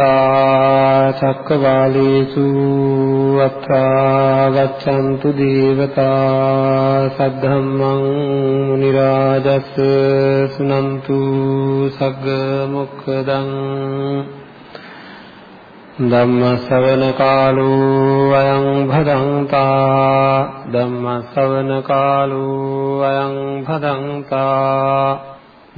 සම්මා චක්කවාලේසු අත්තාගතන්තු දේවතා සද්ධම්මං මුනි රාජස් සුනන්තු සග්ග මොක්ඛදං ධම්ම ශ්‍රවණ කාලෝ අයං භදංතා ධම්ම ශ්‍රවණ කාලෝ අයං භදංතා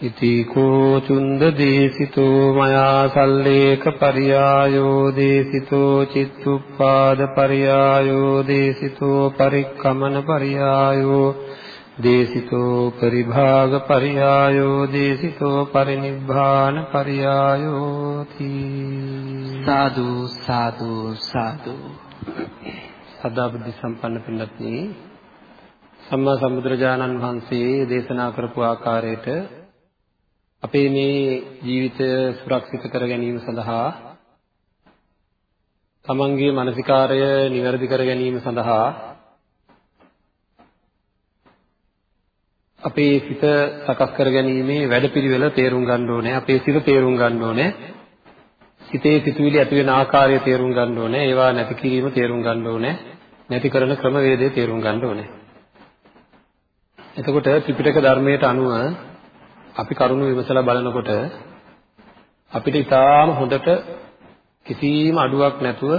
ඉති කෝ චුන්ද දේසිතෝ මයා සල්ලේක පරියායෝ දේසිතෝ චිත්තුප්පාද පරියායෝ දේසිතෝ පරික්කමන පරියායෝ දේසිතෝ පරිභාග පරියායෝ දේසිතෝ පරිනිබ්බාන පරියායෝ තී සාදු සාදු සාදු සදා බුද්ධ සම්පන්න පින්වත්නි සම්මා සම්බුදුරජාණන් වහන්සේ දේශනා කරපු ආකාරයට අපේ මේ ජීවිතය සුරක්ෂිත කර ගැනීම සඳහා තමන්ගේ මානසිකාරය નિවැරදි කර ගැනීම සඳහා අපේ සිත සකස් කරගැනීමේ වැඩපිළිවෙල තේරුම් ගන්න ඕනේ. අපේ සිත තේරුම් ගන්න ඕනේ. සිතේ සිතුවිලි ඇති වෙන ආකාරය තේරුම් ගන්න ඕනේ. ඒවා නැති කිරීම තේරුම් ගන්න ඕනේ. නැති කරන ක්‍රමවේදය තේරුම් ගන්න ඕනේ. එතකොට ත්‍රිපිටක ධර්මයට අනුව අපි කරුණු විමසලා බලනකොට අපිට ඊටාම හොඳට කිසිම අඩුවක් නැතුව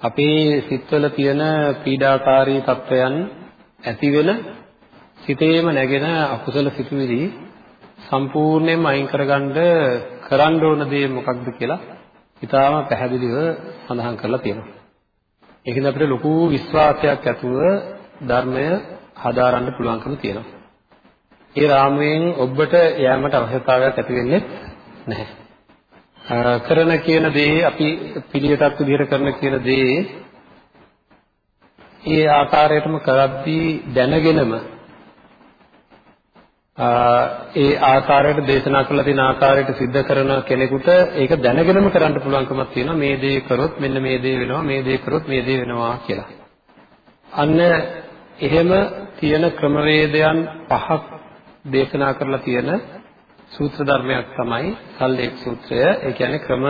අපේ සිත්වල තියෙන පීඩාකාරී තත්වයන් ඇති වෙන සිතේම නැගෙන අකුසල සිතුවිලි සම්පූර්ණයෙන්ම අයින් කරගන්න කරන්න ඕන දේ මොකක්ද කියලා ඉතාලම පැහැදිලිව සඳහන් කරලා තියෙනවා. ඒකෙන් අපිට ලොකු විශ්වාසයක් ඇතුව ධර්මය හදාරන්න පුළුවන්කම තියෙනවා. ඒ රාමුවෙන් ඔබට යෑමට අවශ්‍යතාවයක් ඇති වෙන්නේ නැහැ. කරන කියන දේ අපි පිළිවෙතක් විදිහට කරන කියන දේ ඒ ආකාරයටම කරද්දී දැනගෙනම ඒ ආකාරයට දේශනා කරලා තියෙන ආකාරයට සිද්ධ කරන කෙනෙකුට ඒක දැනගෙනම කරන්න පුළුවන්කමක් තියෙනවා මේ දේ කරොත් මෙන්න මේ දේ වෙනවා මේ දේ කරොත් මේ දේ වෙනවා කියලා. අන්න එහෙම තියෙන ක්‍රමවේදයන් පහක් දේශනා කරලා තියෙන සූත්‍ර ධර්මයක් තමයි සල්ලේක් සූත්‍රය. ඒ කියන්නේ ක්‍රම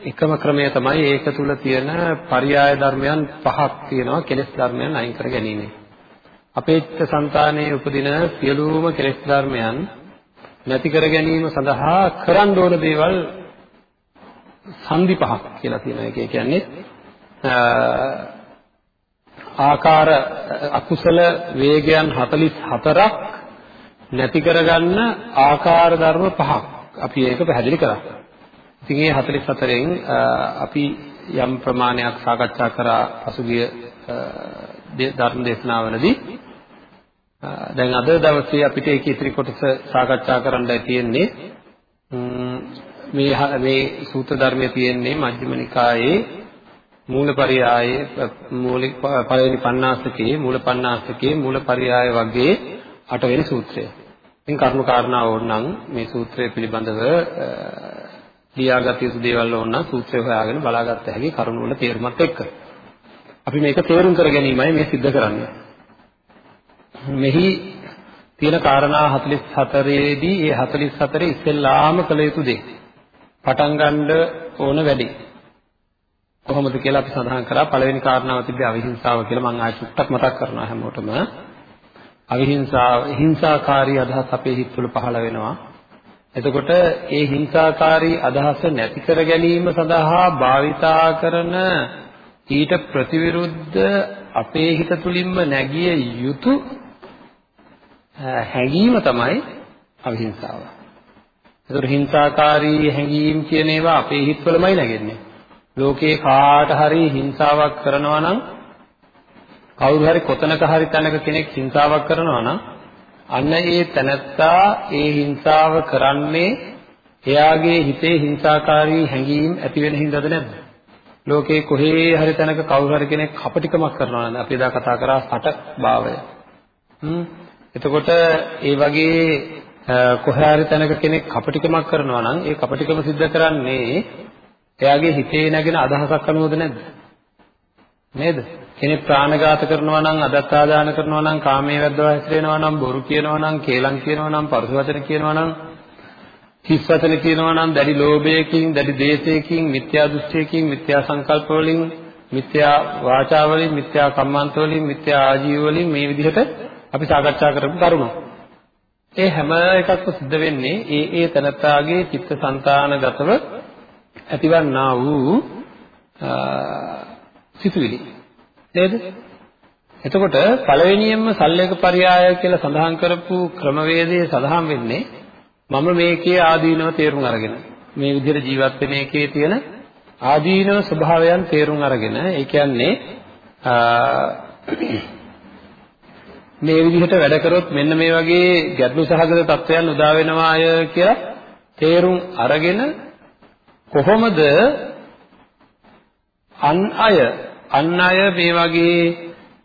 එකම ක්‍රමය තමයි ඒක තුල තියෙන පරියාය ධර්මයන් පහක් තියෙනවා කෙලෙස් ධර්මයන් අයින් කර ගැනීම. අපේච්ඡ సంతානයේ උපදින සියලුම කෙලෙස් ධර්මයන් නැති කර ගැනීම සඳහා කරන්න ඕන දේවල් සන්ධි පහක් කියලා තියෙනවා. ඒක කියන්නේ ආකාර අකුසල වේගයන් 44ක් නැති කරගන්න ආකාර ධර්ම පහක් අපි ඒක පැහැදිලි කරා. ඉතින් මේ 44න් අපි යම් ප්‍රමාණයක් සාකච්ඡා කරා පසුගිය ධර්ම දේශනාවලදී දැන් අද දවසේ අපිට ඒක ඉතිරි කොටස සාකච්ඡා කරන්නයි තියෙන්නේ මේ මේ සූත්‍ර ධර්මයේ තියෙන්නේ මජ්ක්‍ධිම නිකායේ මූලපරියායේ මූලික පළවෙනි පණ්ණාසකයේ මූලපණ්ණාසකයේ මූලපරියාය වගේ අටවෙනි සූත්‍රය. ඉතින් කරුණු කාරණා ඕනනම් මේ සූත්‍රය පිළිබඳව ලියාගත යුතු දේවල් ඕනනම් සූත්‍රය හොයාගෙන බලාගත්ත හැකි කරුණු වල තේරුමත් එක්ක. අපි මේක තේරුම් කර ගැනීමයි මේ සිද්ධ කරන්නේ. මෙහි තියෙන කාරණා 44 දී ඒ 44 ඉස්සෙල්ලාම කළ යුතු දේ පටන් ගන්න ඕන වැඩි කොහොමද කියලා අපි සඳහන් කරා පළවෙනි කාරණාව තිබ්බේ අවිහිංසාව කියලා මම ආයෙත් චුට්ටක් මතක් කරනවා හැමෝටම අවිහිංසාව හිංසාකාරී අදහස් අපේ හිතවල පහළ වෙනවා එතකොට ඒ හිංසාකාරී අදහස නැති කර ගැනීම සඳහා භාවිතා කරන ඊට ප්‍රතිවිරුද්ධ අපේ හිත තුලින්ම නැගිය යුතු හැඟීම තමයි අවිහිංසාව. ඒතර හිංසාකාරී හැඟීම් කියන ඒවා අපේ හිතවලමයි නැගෙන්නේ. ලෝකේ කාට හරි හිංසාවක් කරනවා නම් කවුරු හරි කොතනක හරි තැනක කෙනෙක් හිංසාවක් කරනවා නම් අන්න ඒ තැනත්තා ඒ හිංසාව කරන්නේ එයාගේ හිතේ හිංසාකාරී හැඟීම් ඇති වෙන හින්දාද නැද්ද? ලෝකේ කොහේ හරි තැනක කවුරු හරි කෙනෙක් කපටිකමක් කරනවා නම් අපි එදා කතා කරා සට භාවය. හ්ම්. එතකොට ඒ වගේ කොහේ හරි තැනක කෙනෙක් කපටිකමක් කරනවා නම් ඒ කපටිකම සිද්ධ කරන්නේ එයාගේ හිතේ නැගෙන අදහසක් අනුවද නැද්ද? නේද? කෙනෙක් ප්‍රාණඝාත කරනවා නම් අදත්තාදාන කරනවා නම් කාමයේ වැද්දව හැසිරෙනවා නම් බොරු කියනවා නම් කේලම් කියනවා නම් පරුස වචන කියනවා නම් හිස් වචන කියනවා නම් දැඩි ලෝභයකින් දැඩි දේශයකින් මිත්‍යා දෘෂ්ටියකින් මිත්‍යා සංකල්ප වලින් මිත්‍යා වාචා වලින් මිත්‍යා කම්මන්ත වලින් මිත්‍යා ආජීව වලින් මේ විදිහට අපි සාකච්ඡා කරපු කරුණු. ඒ හැම එකක්ම සිද්ධ වෙන්නේ ඒ ඒ තනත්තාගේ චිත්තසංතානගතව ඇතිවන්නා වූ සිතුවිලි. නේද? එතකොට පළවෙනියෙන්ම සල්ලේක පරයය කියලා සඳහන් කරපු ක්‍රමවේදයේ සඳහන් වෙන්නේ මම මේකේ ආදීනව තේරුම් අරගෙන මේ විදිහට ජීවත් වෙන එකේ තියෙන ආදීනව ස්වභාවයන් තේරුම් අරගෙන ඒ කියන්නේ මේ විදිහට වැඩ කරොත් මෙන්න මේ වගේ ගැටලු සහගත තත්ත්වයන් උදා වෙනවාය කියලා තේරුම් අරගෙන කොහොමද අන් අය අන් අය මේ වගේ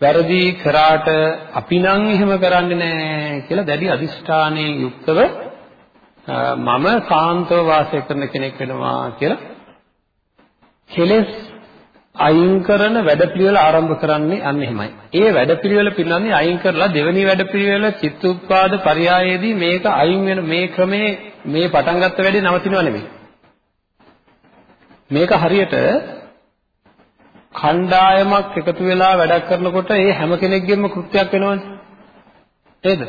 වැරදි කරාට අපි නම් එහෙම කරන්නේ නැහැ කියලා දැඩි අදිෂ්ඨානයෙන් යුක්තව මම සාන්තව වාසය කරන කෙනෙක් වෙනවා කියලා කෙලෙස් අයින් කරන වැඩපිළිවෙල ආරම්භ කරන්නේ අන්න එහෙමයි. ඒ වැඩපිළිවෙල පිළිබඳව අයින් කරලා දෙවෙනි වැඩපිළිවෙල චිත්තුත්පාද පරයයේදී මේක අයින් වෙන මේ ක්‍රමේ මේ පටන් ගත්ත වැඩේ නවතිනව නෙමෙයි. මේක හරියට කණ්ඩායමක් එකතු වෙලා වැඩක් කරනකොට ඒ හැම කෙනෙක්ගේම කෘත්‍යයක් වෙනවනේ. නේද?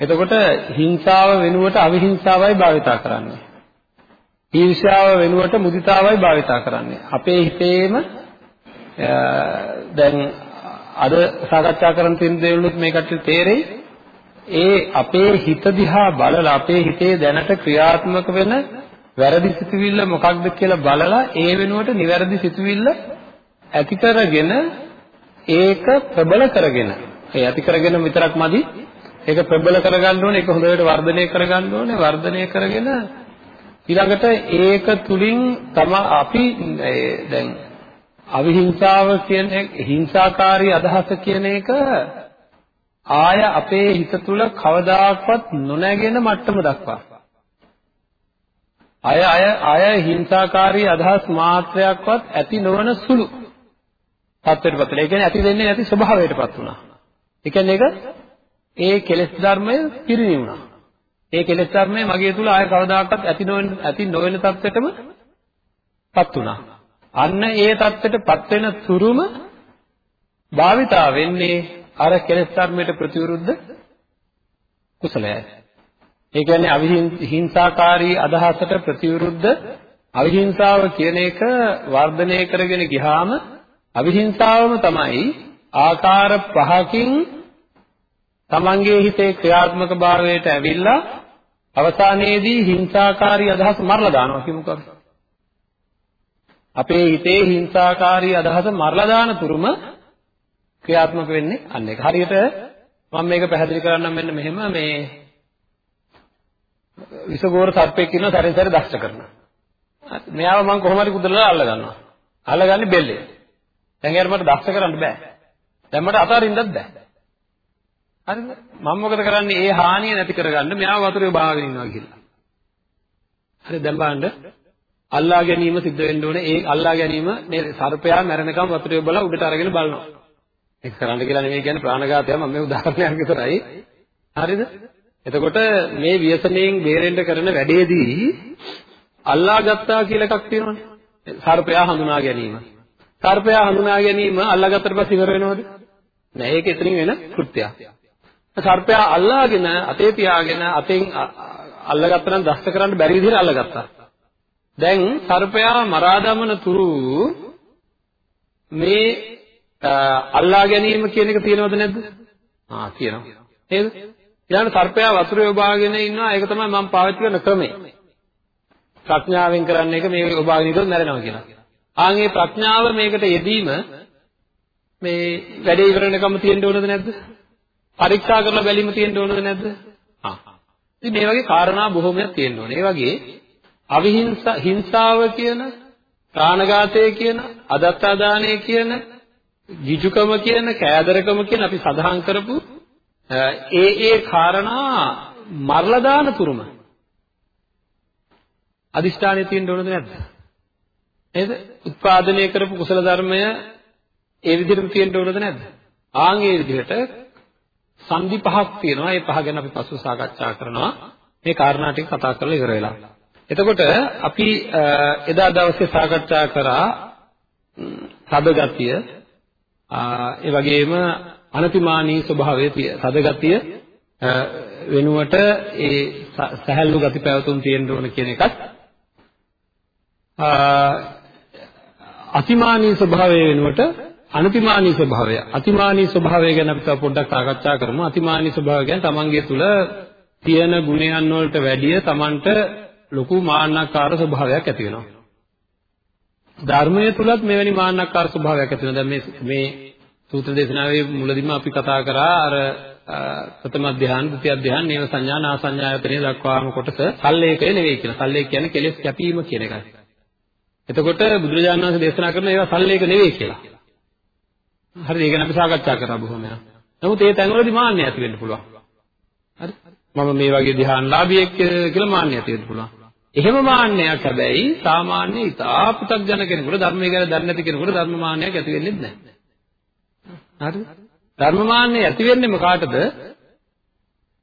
එතකොට හිංසාව වෙනුවට අවිහිංසාවයි භාවිතා කරන්නේ. ඊර්ෂ්‍යාව වෙනුවට මුදිතාවයි භාවිතා කරන්නේ. අපේ හිතේම දැන් අද සාකච්ඡා කරන තියෙන දේවලුත් මේකට තේරෙයි. ඒ අපේ හිත දිහා බලලා අපේ හිතේ දැනට ක්‍රියාත්මක වෙන වැරදි සිතුවිල්ල මොකක්ද කියලා බලලා ඒ වෙනුවට නිවැරදි සිතුවිල්ල ඇති කරගෙන ඒක ප්‍රබල කරගෙන. ඒ ඇති කරගෙන විතරක් මදි. ඒක ප්‍රබල කරගන්න ඕනේ ඒක හොඳට වර්ධනය කරගන්න ඕනේ. වර්ධනය කරගෙන ඊළඟට ඒක තුලින් තම අපි දැන් අවිහිංසාව කියන හිංසාකාරී අදහස කියන එක ආය අපේ හිත තුල කවදාකවත් නොනැගෙන මට්ටම දක්වා. අය අය අය හිංසාකාරී අදහස් මාත්‍රයක්වත් ඇති නොවන සුළු. තත්ත්වයටපත් වෙලා. ඒ කියන්නේ ඇති දෙන්නේ නැති ස්වභාවයටපත් වුණා. ඒ කියන්නේ ඒක ඒ කෙලෙස් ධර්මය පිරිණිවුණා. ඒ කෙලෙස් ධර්මය මගේ තුල ආය කවදාකවත් ඇති නොවන ඇති නොවන තත්ත්වයටමපත් වුණා. අන්න ඒ තත්ත්වයටපත් වෙන තුරුම භාවිතා වෙන්නේ අර කෙලෙස් ධර්මයට ප්‍රතිවිරුද්ධ කුසලයයි. ඒ කියන්නේ අවිහිංසාකාරී අදහසට ප්‍රතිවිරුද්ධ අවිහිංසාව කියන එක වර්ධනය කරගෙන ගියාම අවිහිංසාවම තමයි ආකාර පහකින් තමන්ගේ හිතේ ක්‍රියාත්මක භාවයට ඇවිල්ලා අවසානයේදී හිංසාකාරී අදහස් මරලා දානවා කියමුකෝ. අපේ හිතේ හිංසාකාරී අදහස මරලා දාන තුරුම ක්‍රියාත්මක වෙන්නේ අන්න ඒක. හරියට මම මේක පැහැදිලි කරන්නම් මෙන්න මෙහෙම මේ විසගෝර සර්පෙක් ඉන්න සැරෙන් සැරේ දෂ්ට කරනවා. මෙයාව මම කොහොම හරි කුදලලා අල්ල ගන්නවා. අල්ලගන්නේ බෙල්ලේ. දැන් එයාට මට දෂ්ට කරන්න බෑ. දැන් මට අතාරින්නත් බෑ. හරිද? මම මොකද කරන්නේ? ඒ හානිය නැති කරගන්න මෙයාව වතුරේ බාගෙන ඉන්නවා කියලා. හරි දැන් බලන්න අල්ලා ගැනීම සිද්ධ වෙන්න ඕනේ. ඒ අල්ලා ගැනීම මේ සර්පයා මැරෙනකම් වතුරේ බලලා උඩට අරගෙන බලනවා. ඒක කරන්න කියලා නෙමෙයි කියන්නේ ප්‍රාණඝාතය මම මේ උදාහරණයක් විතරයි. හරිද? එතකොට මේ ව්‍යසනයෙන් බේරෙන්න කරන වැඩේදී අල්ලා ගත්තා කියලා එකක් තියෙනවනේ. සර්පයා හඳුනා ගැනීම. සර්පයා හඳුනා ගැනීම අල්ලාගත්තට පස්සේ ඉවර වෙනවද? නෑ ඒක එතනින් වෙන කෘත්‍යයක්. සර්පයා අල්ලාගෙන අතේ තියාගෙන අතෙන් අල්ලගත්තා නම් දෂ්ට කරන්න බැරි විදිහට අල්ලගත්තා. දැන් සර්පයා මරා දමන තුරු මේ අල්ලා ගැනීම කියන එක තියෙනවද නැද්ද? ආ තියෙනවා. නේද? ඊළඟ සර්පයා වතුරේ ඔබාගෙන ඉන්නවා ඒක තමයි මම පාවිච්චි කරන ක්‍රමය. ප්‍රඥාවෙන් කරන්න එක මේ ඔබාගෙන ඉඳලා මැරෙනවා කියලා. ආන් මේ ප්‍රඥාව මේකට යෙදීම මේ වැඩේ ඉවර වෙනකම් තියෙන්න ඕනද නැද්ද? පරීක්ෂා කරලා බැලීම තියෙන්න ඕනද නැද්ද? ආ. ඉතින් මේ වගේ කාරණා බොහෝමයක් තියෙන්න ඕනේ. ඒ වගේ අවිහිංසා හිංසාව කියන ප්‍රාණඝාතය කියන අදත්තාදානය කියන ගිජුකම කියන කෑදරකම කියන අපි සඳහන් කරපු ඒ ඒ කාරණා මරලා දාන තුරුම අදිෂ්ඨානය තියෙන්න ඕනද නැද්ද? නේද? උත්පාදනය කරපු කුසල ධර්මය ඒ විදිහටම තියෙන්න ඕනද නැද්ද? ආන් ඒ විදිහට සංදි පහක් තියෙනවා. ඒ පහ ගැන අපි පසුව සාකච්ඡා කරනවා. මේ කාරණා ටික කතා කරලා ඉවර වෙලා. එතකොට අපි එදා දවසේ සාකච්ඡා කරා සද ගතිය ඒ වගේම අනතිමානී ස්වභාවය සද ගතිය වෙනුවට ඒ සහැල්ලු ගති පැවතුම් තියෙන්න ඕන කියන එකත් අතිමානී ස්වභාවය වෙනුවට අනතිමානී ස්වභාවය අතිමානී ස්වභාවය ගැන අපි තව පොඩ්ඩක් සාකච්ඡා කරමු අතිමානී ස්වභාවය කියන්නේ තමන්ගේ තුල තියෙන ගුණයන් වලට වැඩිය තමන්ට ලොකු මාන්නකාර ස්වභාවයක් ඇති වෙනවා ධර්මයේ තුලත් මෙවැනි මාන්නකාර ස්වභාවයක් ඇති වෙනවා දැන් මේ මේ සූත්‍ර දේශනාවේ මුලදීම අපි කතා කරා අර ප්‍රථම ධ්‍යාන, ဒုတိ ය ධ්‍යාන, නේව සංඥා, නා සංඥායතනෙ දක්වාම කොටස සල්ලේකය නෙවෙයි කියලා. සල්ලේක කියන්නේ කෙලෙස් කැපීම කියන එකයි. එතකොට බුදුරජාණන් වහන්සේ දේශනා කරන ඒවා සල්ලේක නෙවෙයි කියලා. හරිද? ඒක ගැන අපි සාකච්ඡා කරා බොහොම යා. නමුත් ඒ තැන්වලදී මාන්නය ඇති වෙන්න පුළුවන්. හරි? මම මේ වගේ ධ්‍යානලාභියෙක් කියලා මාන්නය ඇති වෙන්න පුළුවන්. එහෙම මාන්නයක් හැබැයි සාමාන්‍ය ඉතා පුතග්ජන කෙනෙකුට ධර්මයේ ගැන දන්නේ නැති කෙනෙකුට ධර්ම මාන්නයක් ඇති වෙන්නේ නැහැ. හරිද? ධර්ම මාන්නය ඇති වෙන්නේ මොකාටද?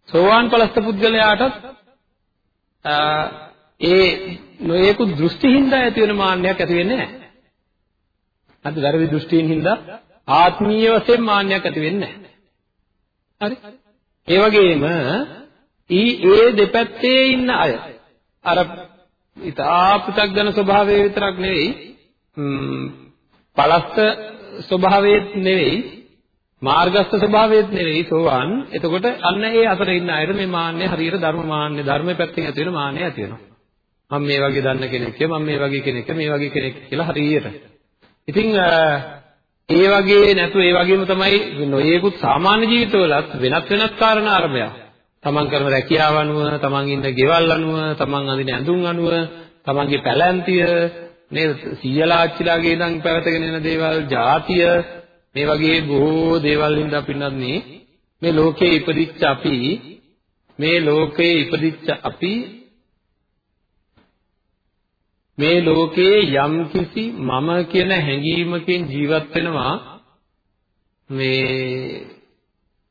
සෝවාන් පලස්ත පුද්ගලයාටත් ඒ නොයෙකු දෘෂ්ටි හින්දා ඇති වෙන මාන්නයක් ඇති වෙන්නේ නැහැ. හරි වැරදි දෘෂ්ටීන් හින්දා ආත්මීය වශයෙන් මාන්නයක් ඇති වෙන්නේ නැහැ. හරි? ඒ වගේම ඊ ඒ දෙපැත්තේ ඉන්න අය අර ඉතා පු탁ජන ස්වභාවය විතරක් නෙවෙයි පලස්ත ස්වභාවයේත් නෙවෙයි මාර්ගස්ත ස්වභාවයේත් නෙවෙයි සෝවාන් එතකොට අන්න ඒ අතර ඉන්න අයට මේ මාන්නය හරියට ධර්ම මාන්නය ධර්මයේ පැත්තෙන් ඇති වෙන මාන්නය ඇති වෙනවා මම මේ වගේ දන්න කෙනෙක් මම මේ වගේ කෙනෙක් මේ වගේ කෙනෙක් කියලා හරියට. ඉතින් ඒ වගේ නැතු ඒ වගේම තමයි නොයේකුත් සාමාන්‍ය ජීවිතවලත් වෙනත් වෙනත් කාරණා අරබය. තමන් කරන රැකියාව අනුව, තමන් ඉන්න ගෙවල් අනුව, තමන් අඳින ඇඳුම් අනුව, තමන්ගේ පැලැන්තිය, නේද? සීයලාච්චිලාගේ ඉඳන් පැවතගෙන එන දේවල්, ಜಾතිය මේ වගේ බොහෝ දේවල් හින්දා පින්නත් මේ ලෝකේ ඉපදිච්ච අපි මේ ලෝකේ ඉපදිච්ච අපි මේ ලෝකයේ යම්කිසි මම කියන හැඟීමකින් ජීවත් වෙනවා මේ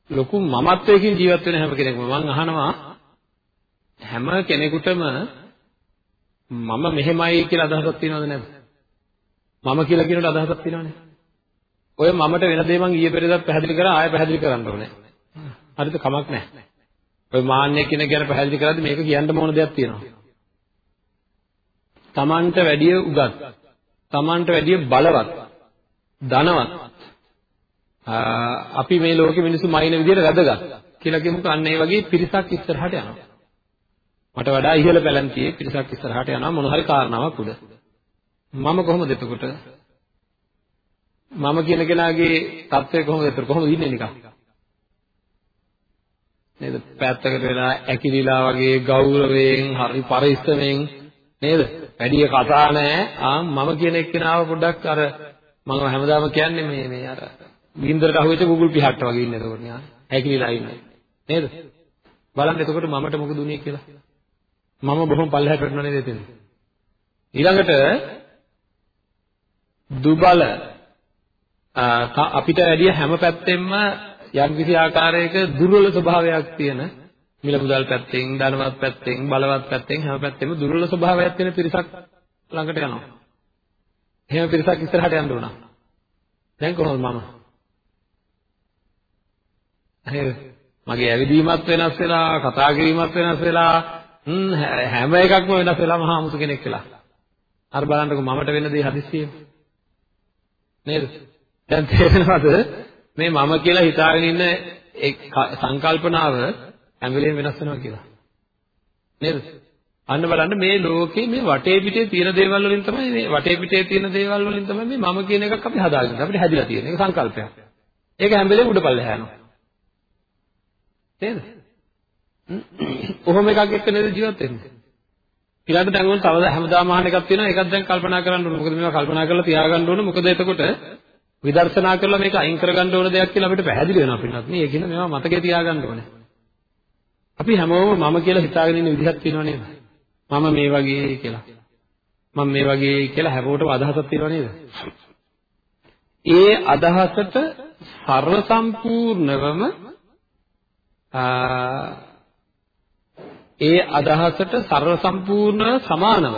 ලොකු මමත්වයකින් ජීවත් වෙන හැම කෙනෙක්ම. මම අහනවා හැම කෙනෙකුටම මම මෙහෙමයි කියලා අදහසක් තියෙනවද නැද්ද? මම කියලා කියනට අදහසක් තියෙනවනේ. ඔය මමට වෙන දේ මං ඊයේ පෙරේදත් පැහැදිලි කරා ආයෙ පැහැදිලි කරන්න ඕනේ. හරිද? කමක් නැහැ. ඔය මාන්නය කියන ගැන පැහැදිලි කරද්දි මේක කියන්න ඕන දෙයක් තියෙනවා? තමන්ට වැඩිය උගත් තමන්ට වැඩිය බලවත් ධනවත් අපි මේ ලෝකෙ මිනිස්සු මයින් විදියට වැදගත් කියලා කියමුකෝ අන්න ඒ වගේ පිරිසක් ඉස්සරහට යනවා. මට වඩා ඉහළ පැලැන්තියේ පිරිසක් ඉස්සරහට යනවා මොන හරි කාරණාවක් උඩ. මම කොහොමද එතකොට? මම කියන කෙනාගේ තත්ත්වය කොහොමද එතකොට? කොහොමද ඉන්නේ නිකන්? නේද? පැත්තකට වෙලා ඇකිලිලා වගේ ගෞරවයෙන් හරි පරිස්සමෙන් නේද? වැඩි කතා නැහැ. ආ මම කියන එක්කෙනාව පොඩ්ඩක් අර මම හැමදාම කියන්නේ මේ මේ අර ගින්දරට අහුවෙච්ච Google පිහට්ට වගේ ඉන්නේ එතකොට න්යා. හැකිලිලා ඉන්නේ. නේද? බලන්න එතකොට මමට මොකද උනේ කියලා. මම බොහොම පල්ලෙහාට වැටුණා නේද එතන. ඊළඟට දුබල අපිට වැඩිය හැම පැත්තෙම යම්කිසි ආකාරයක දුර්වල ස්වභාවයක් තියෙන මිල මුදල් පැත්තෙන්, ධනවත් පැත්තෙන්, බලවත් පැත්තෙන් හැම පැත්තෙම දුර්වල ස්වභාවයක් තියෙන පිරිසක් ළඟට යනවා. එහෙම පිරිසක් ඉස්සරහට යන්න උනා. දැන් කොහොමද මම? හරිද? මගේ ඇවිදීමත් වෙනස් වෙලා, කතා කිරීමත් වෙනස් වෙලා, හැම එකක්ම වෙනස් වෙලා මහා අමුතු කෙනෙක් වෙලා. අර බලන්නකො මමට වෙන දේ හදිස්සියෙම. නේද? දැන් තේරෙනවද මේ මම කියලා හිතාගෙන ඉන්න සංකල්පනාව හැම වෙලේම වෙනස් වෙනවා කියලා. නේද? අන්න බලන්න මේ ලෝකේ මේ වටේ පිටේ තියෙන දේවල් වලින් තමයි මේ වටේ පිටේ තියෙන දේවල් වලින් තමයි මේ මම කියන එකක් අපි හදාගන්නේ. අපිට හැදිලා තියෙන. ඒක සංකල්පයක්. ඒක හැම වෙලේම උඩපල්ලෙහා යනවා. නේද? ඔහොම එකක් එක්ක නේද ජීවත් වෙන්නේ? ඊළඟට දැන් ඕන තව හැමදාම අහන එකක් තියෙනවා ඒකත් දැන් කල්පනා කරන්න ඕනේ. මොකද මේවා කල්පනා කරලා තියාගන්න ඕනේ. මොකද එතකොට විදර්ශනා කරලා මේක අයින් කරගන්න ඕන දෙයක් කියලා අපිට පැහැදිලි වෙනවා පින්නත් නේ. ඒ කියන්නේ මේවා මතකේ තියාගන්න ඕනේ. අපි හැමෝම මම කියලා හිතාගෙන ඉන්න විදිහක් තියෙනව නේද? මම මේ වගේ කියලා. මම මේ වගේ කියලා හැමෝටම අදහසක් තියෙනව නේද? ඒ අදහසට සර්ව සම්පූර්ණවම ඒ අදහසට සර්ව සම්පූර්ණ සමානව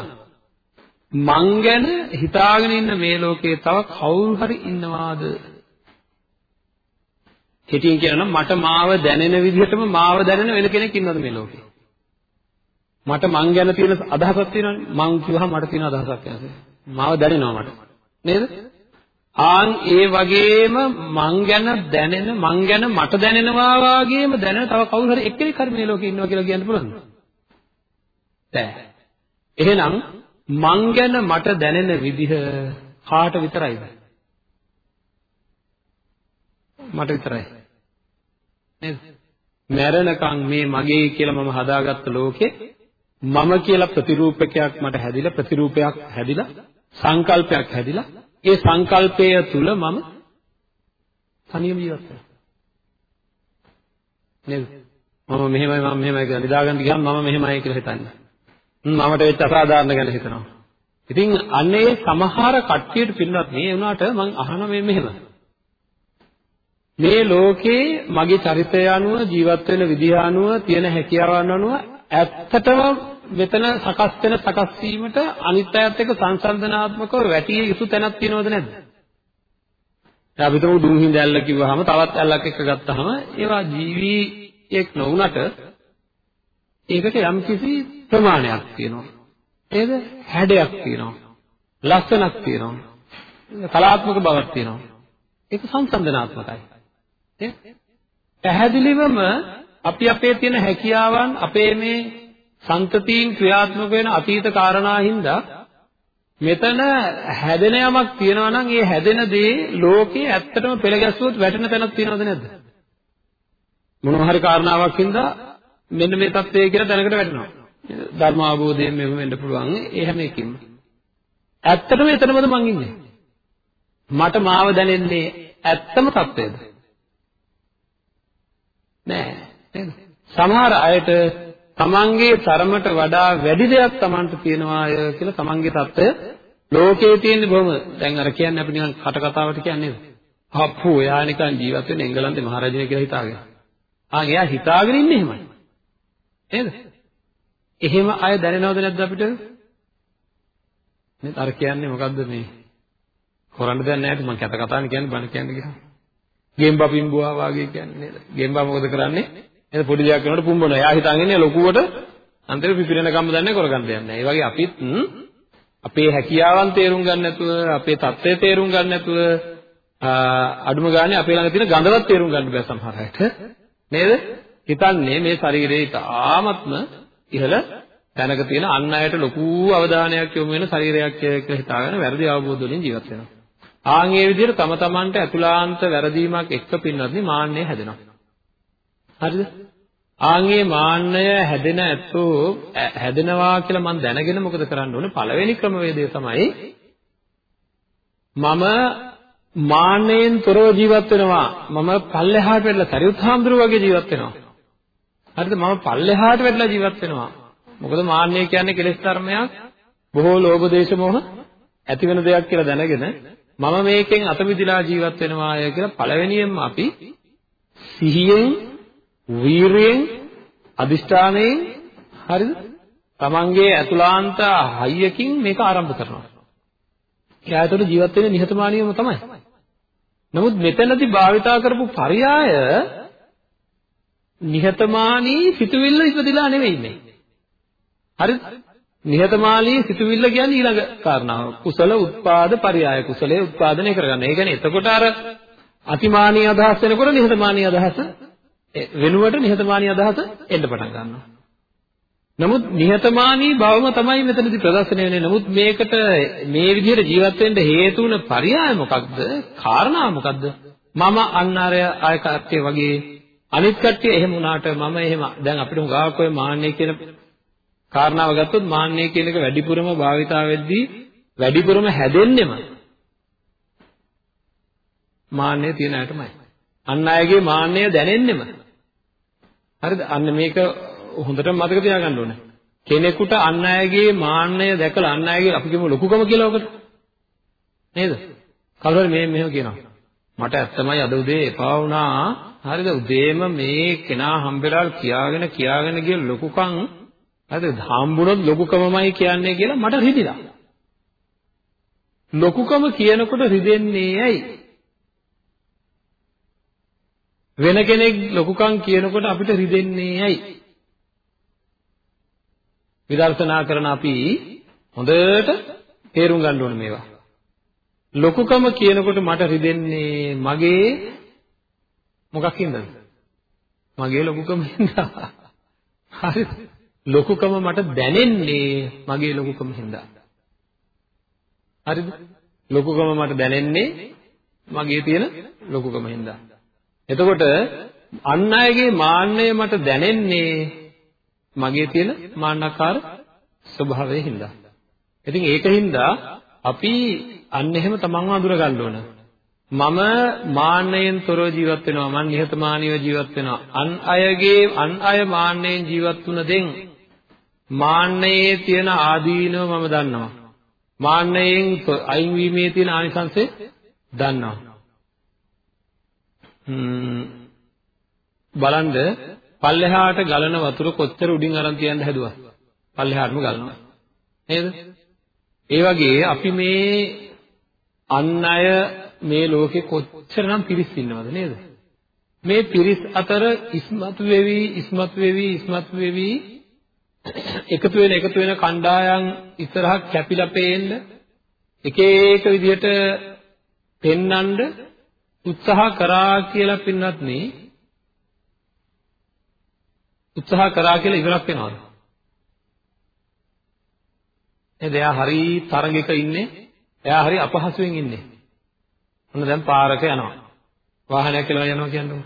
මං ගැන හිතාගෙන ඉන්න මේ ලෝකේ තව කවුරු හරි ඉන්නවාද? හිතින් කියනනම් මට මාව දැනෙන විදිහටම මාව දැනෙන වෙන කෙනෙක් ඉන්නවද මේ ලෝකේ? මට මං ගැන තියෙන අදහසක් තියෙනවනේ. මං කිව්වහම මට තියෙන අදහසක් යනවා. මාව දැනෙනවා මට. නේද? ආන් ඒ වගේම මං ගැන දැනෙන මං ගැන මට දැනෙනවා වගේම දැනෙන තව කවුරු හරි එක්කෙනෙක් හරි මේ ලෝකේ ඉන්නවා කියලා කියන්න පුළුවන්ද? බෑ. එහෙනම් මං ගැන මට දැනෙන විදිහ කාට විතරයිද? මට විතරයි. නේද? මැරෙනකන් මේ මගේ කියලා මම හදාගත්ත ලෝකේ මම කියලා ප්‍රතිරූපකයක් මට හැදිලා ප්‍රතිරූපයක් හැදිලා සංකල්පයක් හැදිලා ඒ සංකල්පය තුල මම තනියම ජීවත් වෙනවා. නේද? මම මෙහෙමයි මම මෙහෙමයි කියලා නිදාගන්න ගියාම මම මෙහෙමයි කියලා හිතන්නේ. මමට වෙච්ච අසාධාරණ ගැන හිතනවා. ඉතින් අන්නේ සමහර කට්ටියට පින්නත් මේ වුණාට මම අහන මේ මෙහෙම. මේ ලෝකේ මගේ චරිතය අනුව ජීවත් වෙන විදිහ අනුව තියෙන හැකියාවන් අනුව ඇත්තටම මෙතන සකස් වෙන සකස් වීමට අනිත් අයත් එක්ක සංසන්දනාත්මකව වැටිය යුතු තැනක් තියෙනවද නැද්ද? දැන් අපි තුමු දුම් හිඳ ඇල්ල කිව්වහම තවත් ඇල්ලක් එක්ක ගත්තාම ඒවා ජීවියෙක් නොවුනට ඒකට යම්කිසි ප්‍රමාණයක් තියෙනවා. නේද? හැඩයක් තියෙනවා. ලස්සනක් තියෙනවා. කලාත්මක බවක් තියෙනවා. ඒක සංසන්දනාත්මකයි. නේද? පැහැදිලිවම අපි අපේ තියෙන හැකියාවන් අපේ මේ සංතතීන් ක්‍රියාත්මක වෙන අතීත කාරණා හින්දා මෙතන හැදෙන යමක් තියෙනවා නම් ඒ හැදෙන දේ ලෝකේ ඇත්තටම පෙළ ගැස්සුවොත් වැටෙන තැනක් තියෙනවද නැද්ද? මොනවා හරි කාරණාවක් හින්දා මෙන්න මේ தත්ත්වය කියලා දැනකට වැටෙනවා. ධර්ම අවබෝධයෙන් මෙහෙම වෙන්න පුළුවන් ඒ හැම එකකින්ම. ඇත්තටම එතනමද මං ඉන්නේ? මට මාව දැනෙන්නේ ඇත්තම தත්ත්වයද? නෑ නේද? සමහර අයට තමන්ගේ තරමට වඩා වැඩි දෙයක් තමන්ට තියෙනවාය කියලා තමන්ගේ தත්ත්වය ලෝකයේ තියෙන බොහොම දැන් අර කියන්නේ අපි නිකන් කට කතාවට කියන්නේ නේද? අප්පෝ එයා නිකන් ජීවත් වෙන එංගලන්තේ මහරජා කියලා හිතාගෙන. ආ එයා හිතාගෙන ඉන්නේ එහෙමයි. නේද? එහෙම අය දැනෙනවද නැද්ද අපිට? නේද? අර කියන්නේ මොකද්ද මේ? හොරන්න දෙයක් නැහැ මම කැත කතානේ කියන්නේ බණ කියන්නේ කියලා. ගෙම්බා පිම්බුවා වාගේ කියන්නේ නේද? ගෙම්බා මොකද කරන්නේ? නේද පොඩි දෙයක් කරනකොට පුම්බනවා. එයා හිතන් ඉන්නේ ලොකුවට අන්තිම පිපිරෙන කම්ම දන්නේ කරගන්න දෙයක් නැහැ. ඒ වගේ අපිත් අපේ හැකියාවන් තේරුම් ගන්න නැතුව, අපේ தත්ත්වය තේරුම් ගන්න නැතුව අඩුම ගානේ අපේ ළඟ තියෙන ගඳවත් තේරුම් ගන්න බෑ සමහර අයට. නේද? හිතන්නේ මේ ශරීරයේ තාමත්ම ඉහළ තැනක තියෙන අන් අයට ලොකු අවධානයක් යොමු වෙන ශරීරයක් කියලා හිතාගෙන වැරදි අවබෝධ වලින් ජීවත් වෙනවා. ආන් ඒ විදිහට තම තමන්ට අතුලාන්ත වැරදීමක් එක්ක පින්නත් මාන්නය හැදෙනවා. හරිද? ආන්ගේ මාන්නය හැදෙන ඇත්තෝ හැදෙනවා කියලා මම දැනගෙන මොකද කරන්න ඕනේ? පළවෙනි ක්‍රමවේදය තමයි මම මාන්නයෙන් තොරව ජීවත් වෙනවා. මම පල්ලෙහාට වෙලා සරියුත් හාමුදුරුවෝ වගේ ජීවත් වෙනවා. හරිද? මම පල්ලෙහාට වෙලා ජීවත් වෙනවා. මොකද මාන්නය කියන්නේ කෙලෙස් ධර්මයක්. බොහෝ ලෝභ දේශ මොහ ඇති වෙන දෙයක් කියලා දැනගෙන මම මේකෙන් අත මිදලා ජීවත් වෙනවාය කියලා පළවෙනියෙන්ම අපි සිහියෙන් වීරියෙන් අදිෂ්ඨානයෙන් හරිද? තමන්ගේ අතුලාන්ත හයියකින් මේක ආරම්භ කරනවා. එයාට ජීවත් වෙන්නේ නිහතමානීවම තමයි. නමුත් මෙතනදී භාවිතා කරපු පරයය නිහතමානී සිතුවිල්ල ඉපදිලා නෙවෙයි මේ. හරිද? නිහතමානී සිතුවිල්ල කියන්නේ ඊළඟ කාරණාව. කුසල උත්පාද පරයය කුසලයේ උත්පාදනය කරගන්න. ඒ කියන්නේ එතකොට අර අතිමානී අදහස් වෙනකොට නිහතමානී අදහස වෙනුවට නිහතමානී අදහස එන්න පටන් ගන්නවා. නමුත් නිහතමානී බවම තමයි මෙතනදී ප්‍රදර්ශනය වෙන්නේ. නමුත් මේකට මේ විදිහට ජීවත් වෙන්න හේතු වුණ පරයය මොකක්ද? කාරණා මොකක්ද? මම අන්න අර අය කට්ටිය වගේ අනිත් කට්ටිය එහෙම වුණාට මම එහෙම දැන් අපිට හුඟාවක් ඔය මාන්නේ කියන කාරණාව ගත්තොත් මාන්නය කියන එක වැඩිපුරම භාවිතා වෙද්දී වැඩිපුරම හැදෙන්නෙම මාන්නය තියෙන අයටමයි. අන් අයගේ මාන්නය දැනෙන්නෙම. හරිද? අන්න මේක හොඳටම මතක තියාගන්න ඕනේ. කෙනෙකුට අන් අයගේ මාන්නය දැකලා අන් අයගේ අපි කියමු ලොකුකම කියලා ඔකට. නේද? කවුරු හරි මේ මෙහෙම කියනවා. මට ඇත්තමයි අද උදේ එපා වුණා. හරිද? උදේම මේ කෙනා හම්බෙලා කියාගෙන කියාගෙන ගිය ලොකුකම් හරිද? හම්බුනොත් ලොකුකමමයි කියන්නේ කියලා මට රිදිලා. ලොකුකම කියනකොට රිදෙන්නේ ඇයි? වෙන කෙනෙක් ලොකුකම් කියනකොට අපිට රිදෙන්නේ ඇයි? විදර්ශනා කරන අපි හොඳට තේරුම් ගන්න ඕනේ මේවා. ලොකුකම කියනකොට මට රිදෙන්නේ මගේ මොකක් හින්දාද? මගේ ලොකුකම හින්දා. හරිද? ලොකුකම මට දැනෙන්නේ මගේ ලොකුකම හින්දා. හරිද? ලොකුකම මට දැනෙන්නේ මගේ තියෙන ලොකුකම හින්දා. එතකොට අන් අයගේ මාන්නය මට දැනෙන්නේ මගේ තියෙන මාන්නකාර ස්වභාවයෙන් හින්දා. ඉතින් ඒකින්ද අපි අන්න එහෙම තමන්ව අඳුර ගන්න ඕන. මම මාන්නයෙන් තොරව ජීවත් වෙනවා. මම නිහතමානීව ජීවත් වෙනවා. අන් අයගේ අන් අය මාන්නයෙන් ජීවත් වුණ දෙන් මාන්නයේ තියෙන ආදීනව මම දන්නවා. මාන්නයෙන් අයින් වීමේ තියෙන ආනිසංසය දන්නවා. බලන්න පල්ලෙහාට ගලන වතුර කොච්චර උඩින් අරන් තියන්න හැදුවා? පල්ලෙහාටම ගලනවා. නේද? ඒ වගේ අපි මේ අන් අය මේ ලෝකේ කොච්චරනම් පිරිස් ඉන්නවද නේද මේ පිරිස් අතර ඉස්මතු වෙවි ඉස්මතු වෙවි ඉස්මතු වෙවි එකතු වෙන එකතු වෙන කණ්ඩායම් ඉස්සරහ කැපිලා පේන්න එක එක විදිහට පෙන්නඳ උත්සාහ කරා කියලා පින්නත් නේ උත්සාහ කරා කියලා ඉවරක් වෙනවද? නේද? එයා හරි තරඟයක ඉන්නේ. එයා හරි අපහසුයෙන් ඉන්නේ. ඔන්න දැන් පාරක යනවා. වාහනයක් කියලා යනවා කියන්නේ.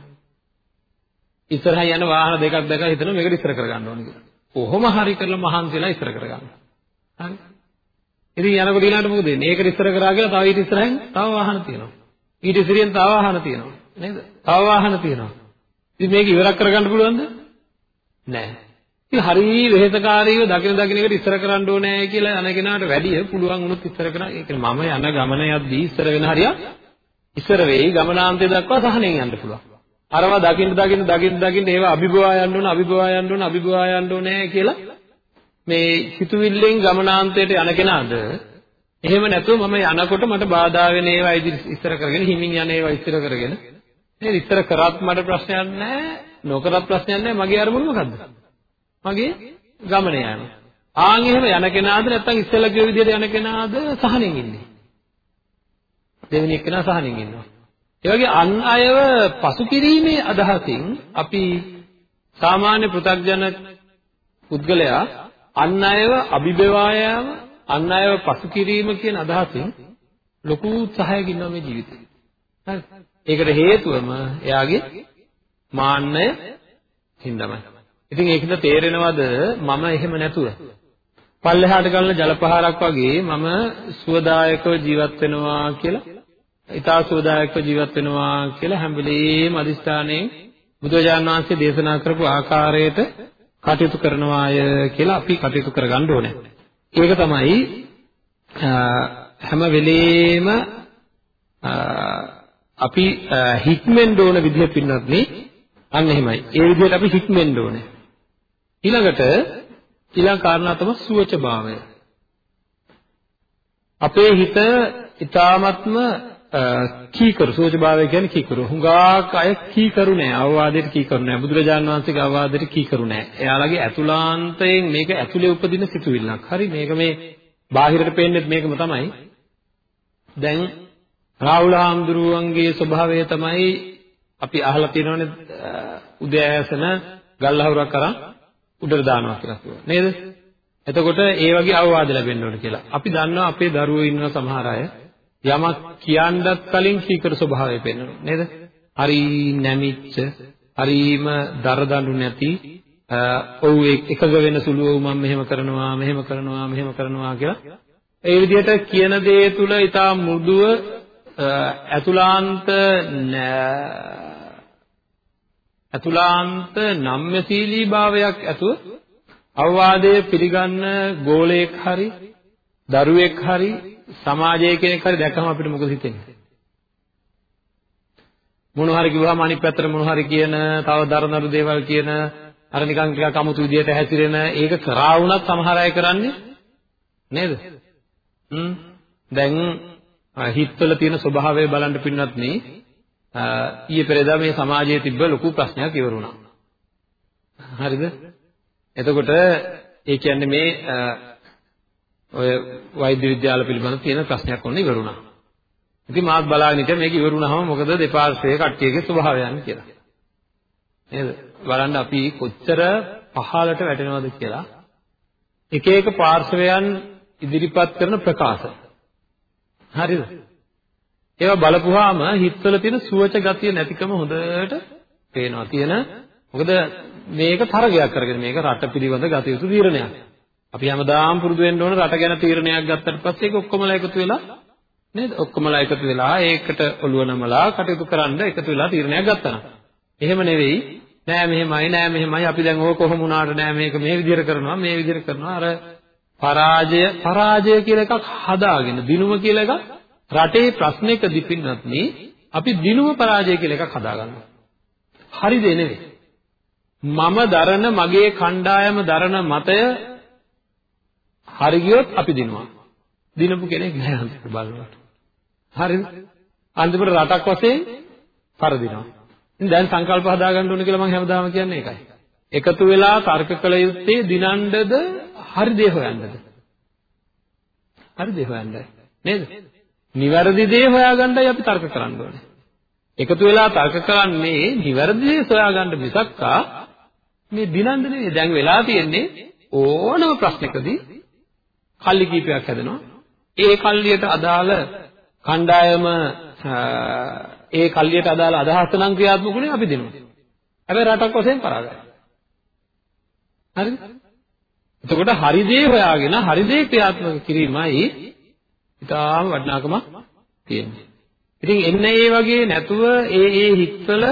ඉස්සරහ යන වාහන දෙකක් දැක හිතනවා මේකට ඉස්සර කරගන්න ඕනේ කියලා. කොහොම හරි කරලා මහන්සිලා ඉස්සර කරගන්න. හරි. ඉතින් යනකොට ඊළඟට මොකද වෙන්නේ? ඒකට ඉස්සර කරා කියලා තව ඊට ඉස්සරහින් තව වාහන තියෙනවා. ඊට ඉස්සරියෙන් තව වාහන තියෙනවා. නේද? තව වාහන තියෙනවා. ඉතින් මේක ඉවරක් කරගන්න පුළුවන්ද? නෑ. ඉතින් හරිය වෙහෙසකාරීව දකින දකින එකට ඉස්සර කරන්න ඕනේ කියලා අන කෙනාට වැඩිය පුළුවන් වුණොත් ඉස්සර කරා. ඒ කියන්නේ මම යන ගමන යද්දී ඉස්සර වෙන හරියක් ඉස්සර වෙයි ගමනාන්තය දක්වා සහනෙන් යන්න පුළුවන්. අරවා දකින්න දකින්න දකින්න දකින්න ඒවා අභිභවා යන්න ඕන අභිභවා යන්න ඕන අභිභවා යන්න ඕනේ කියලා මේ සිතුවිල්ලෙන් ගමනාන්තයට යන කෙනාද එහෙම නැතුව මම යනකොට මට බාධා වෙන ඒවා ඉස්සර කරගෙන හිමින් යන ඒවා ඉස්සර කරගෙන. නේද? ඉස්සර කරත් මට ප්‍රශ්නයක් නැහැ නොකරත් ප්‍රශ්නයක් නැහැ. මගේ අරමුණ මොකද්ද? මගේ ගමන යන ආන් එහෙම යන කෙනාද නැත්නම් ඉස්සෙල්ලා කියව විදිහට යන කෙනාද සහනෙන් ඉන්නේ? දෙවෙනි එක්කෙනා සහනෙන් ඉන්නවා ඒ වගේ අන් අයව පසු කිරීමේ අදහසින් අපි සාමාන්‍ය පෘථග්ජන පුද්ගලයා අන් අයව අභිබවායාම අන් අයව පසු කිරීම කියන අදහසින් ලොකු උත්සාහයක් ඉන්නවා මේ ජීවිතේ. හරි. ඒකට හේතුවම එයාගේ මාන්නය හින්දාමයි. ඉතින් ඒකද තේරෙනවද මම එහෙම නැතුව පල්ලෙහාට ගලන ජලපහරක් වගේ මම සුවදායකව ජීවත් වෙනවා කියලා ඊතා සුවදායකව ජීවත් වෙනවා කියලා හැම වෙලෙම අදිස්ථානයෙන් බුදුරජාණන් වහන්සේ දේශනා කරපු ආකාරයට කටයුතු කරනවාය කියලා අපි කටයුතු කරගන්න ඕනේ. ඒක තමයි හැම වෙලේම අපි හික්මෙන්න ඕන විදිහ පින්නත් නේ අන්න එහෙමයි. ඒ විදිහට අපි හික්මෙන්න ඕනේ. ඊළඟට ඊළඟ කාරණා තමයි සුවචභාවය. අපේ හිත ඊ타ත්ම කීකරු සෝචභාවය කියන්නේ කීකරු. හුඟාක් අය කීකරු නෑ. අවවාදයට කීකරු නෑ. බුදුරජාණන් වහන්සේගේ අවවාදයට කීකරු නෑ. එයාලගේ ඇතුළාන්තයෙන් මේක ඇතුලේ උපදින සිතුවිල්ලක්. හරි මේක මේ බාහිරට පේන්නේ මේකම තමයි. දැන් රාහුල හාමුදුරුවන්ගේ ස්වභාවය තමයි අපි අහලා තියෙනවනේ උදෑසන ගල්ලහුරක් අරන් උඩට දානවා කියලා කියනවා. නේද? එතකොට ඒ වගේ අවවාද ලැබෙන්න ඕන කියලා. අපි දන්නවා අපේ දරුවෝ ඉන්න සමහර අය යමක් කියන්නත් කලින් කීකර ස්වභාවය පෙන්වනවා නේද? හරි නැමිච්ච, හරිම දරදඬු නැති, ඔව් එකග වෙන සුළුව මම මෙහෙම කරනවා මෙහෙම කරනවා මෙහෙම කරනවා කියලා ඒ විදිහට කියන දේ තුල ඊටා මෘදුව අතුලාන්ත අතුලාන්ත නම්‍යශීලී භාවයක් ඇතුව අවවාදයේ පිළිගන්න ගෝලයක් හරි දරුවෙක් හරි සමාජයේ කෙනෙක් හරි දැක්කම අපිට මොකද හිතෙන්නේ මොන හරි කිව්වම අනිත් පැත්තට මොන හරි කියන තව දරනරු දේවල් කියන අර නිකන් ටිකක් අමුතු විදියට හැසිරෙන ඒක කරා වුණත් සමහර අය කරන්නේ නේද? හ්ම් දැන් හිතවල තියෙන ස්වභාවය බලන්න පින්නත් නේ ඊයේ පෙරේදා මේ සමාජයේ තිබ්බ ලොකු ප්‍රශ්නයක් ඉවරුණා. හරිද? එතකොට ඒ කියන්නේ මේ ඔය වෛද්‍ය විද්‍යාල පිළිබඳ තියෙන ප්‍රශ්නයක් ඔන්න ඉවරුණා. ඉතින් මාත් බලාගෙන ඉතින් මේක ඉවරුනහම මොකද දෙපාර්ශ්වයේ කට්ටියගේ ස්වභාවයන් කියලා. නේද? බලන්න අපි කොච්චර පහළට වැටෙනවද කියලා. එක එක පාර්ශවයන් ඉදිරිපත් කරන ප්‍රකාශ. හරිද? ඒවා බලපුවාම හිතවල තියෙන සුවච ගතිය නැතිකම හොඳට පේනවා. තියෙන මොකද මේක තරගයක් කරගෙන මේක රට පිළිබඳ ගත යුතු තීරණයක්. අපි හැමදාම පුරුදු වෙන්න ඕන රට ගැන තීරණයක් ගත්තට පස්සේ ඒක ඔක්කොමලා එකතු වෙලා නේද? ඔක්කොමලා එකතු වෙලා ඒකට ඔළුව නමලා කටයුතු කරන්න එකතු වෙලා තීරණයක් ගත්තා. එහෙම නෙවෙයි නෑ මෙහෙමයි නෑ මෙහෙමයි අපි දැන් ඕක කොහොම වුණාට නෑ මේක මේ විදිහට කරනවා මේ විදිහට කරනවා අර පරාජය පරාජය කියලා එකක් හදාගෙන දිනුම කියලා එකක් රටේ ප්‍රශ්නයකදී පින්නත් නේ අපි දිනුම පරාජය කියලා එකක් හදාගන්නවා. හරිද නෙවෙයි. මම දරන මගේ කණ්ඩායම දරන මතය හරි ගියොත් අපි දිනුවා. දිනපු කෙනෙක් නෑ අන්තිමට බලනකොට. හරිද? අන්තිමට රටක් වශයෙන් පරදිනවා. ඉතින් දැන් සංකල්ප හදාගන්න ඕන කියලා මම හැමදාම කියන්නේ ඒකයි. එකතු වෙලා තර්ක කළ යුත්තේ දිනන්නද හරි දේ හොයන්නද? හරි දේ හොයන්නයි. නේද? නිවැරදි දේ හොයාගන්නයි අපි තර්ක කරන්න ඕනේ. එකතු වෙලා තර්ක කරන්නේ නිවැරදි දේ හොයාගන්න මිසක්කා මේ දිනන්න නෙවෙයි. දැන් වෙලා තියෙන්නේ ඕනම ප්‍රශ්නකදී කල්ලි කීපයක් හැදෙනවා. ඒ කල්ලියට අදාළ කණ්ඩායම ඒ කල්ලියට අදාළ අදහස් නම් ක්‍රියාත්මක වුණේ අපි දෙනවා. හැබැයි රටක් වශයෙන් පරාදයි. හරිද? එතකොට හරි දේ හොයාගෙන හරි දේ ක්‍රියාත්මක කිරීමයි ඉතාම වටිනාකමක් තියෙන්නේ. ඉතින් එන්න ඒ වගේ නැතුව ඒ ඒ හිත්වල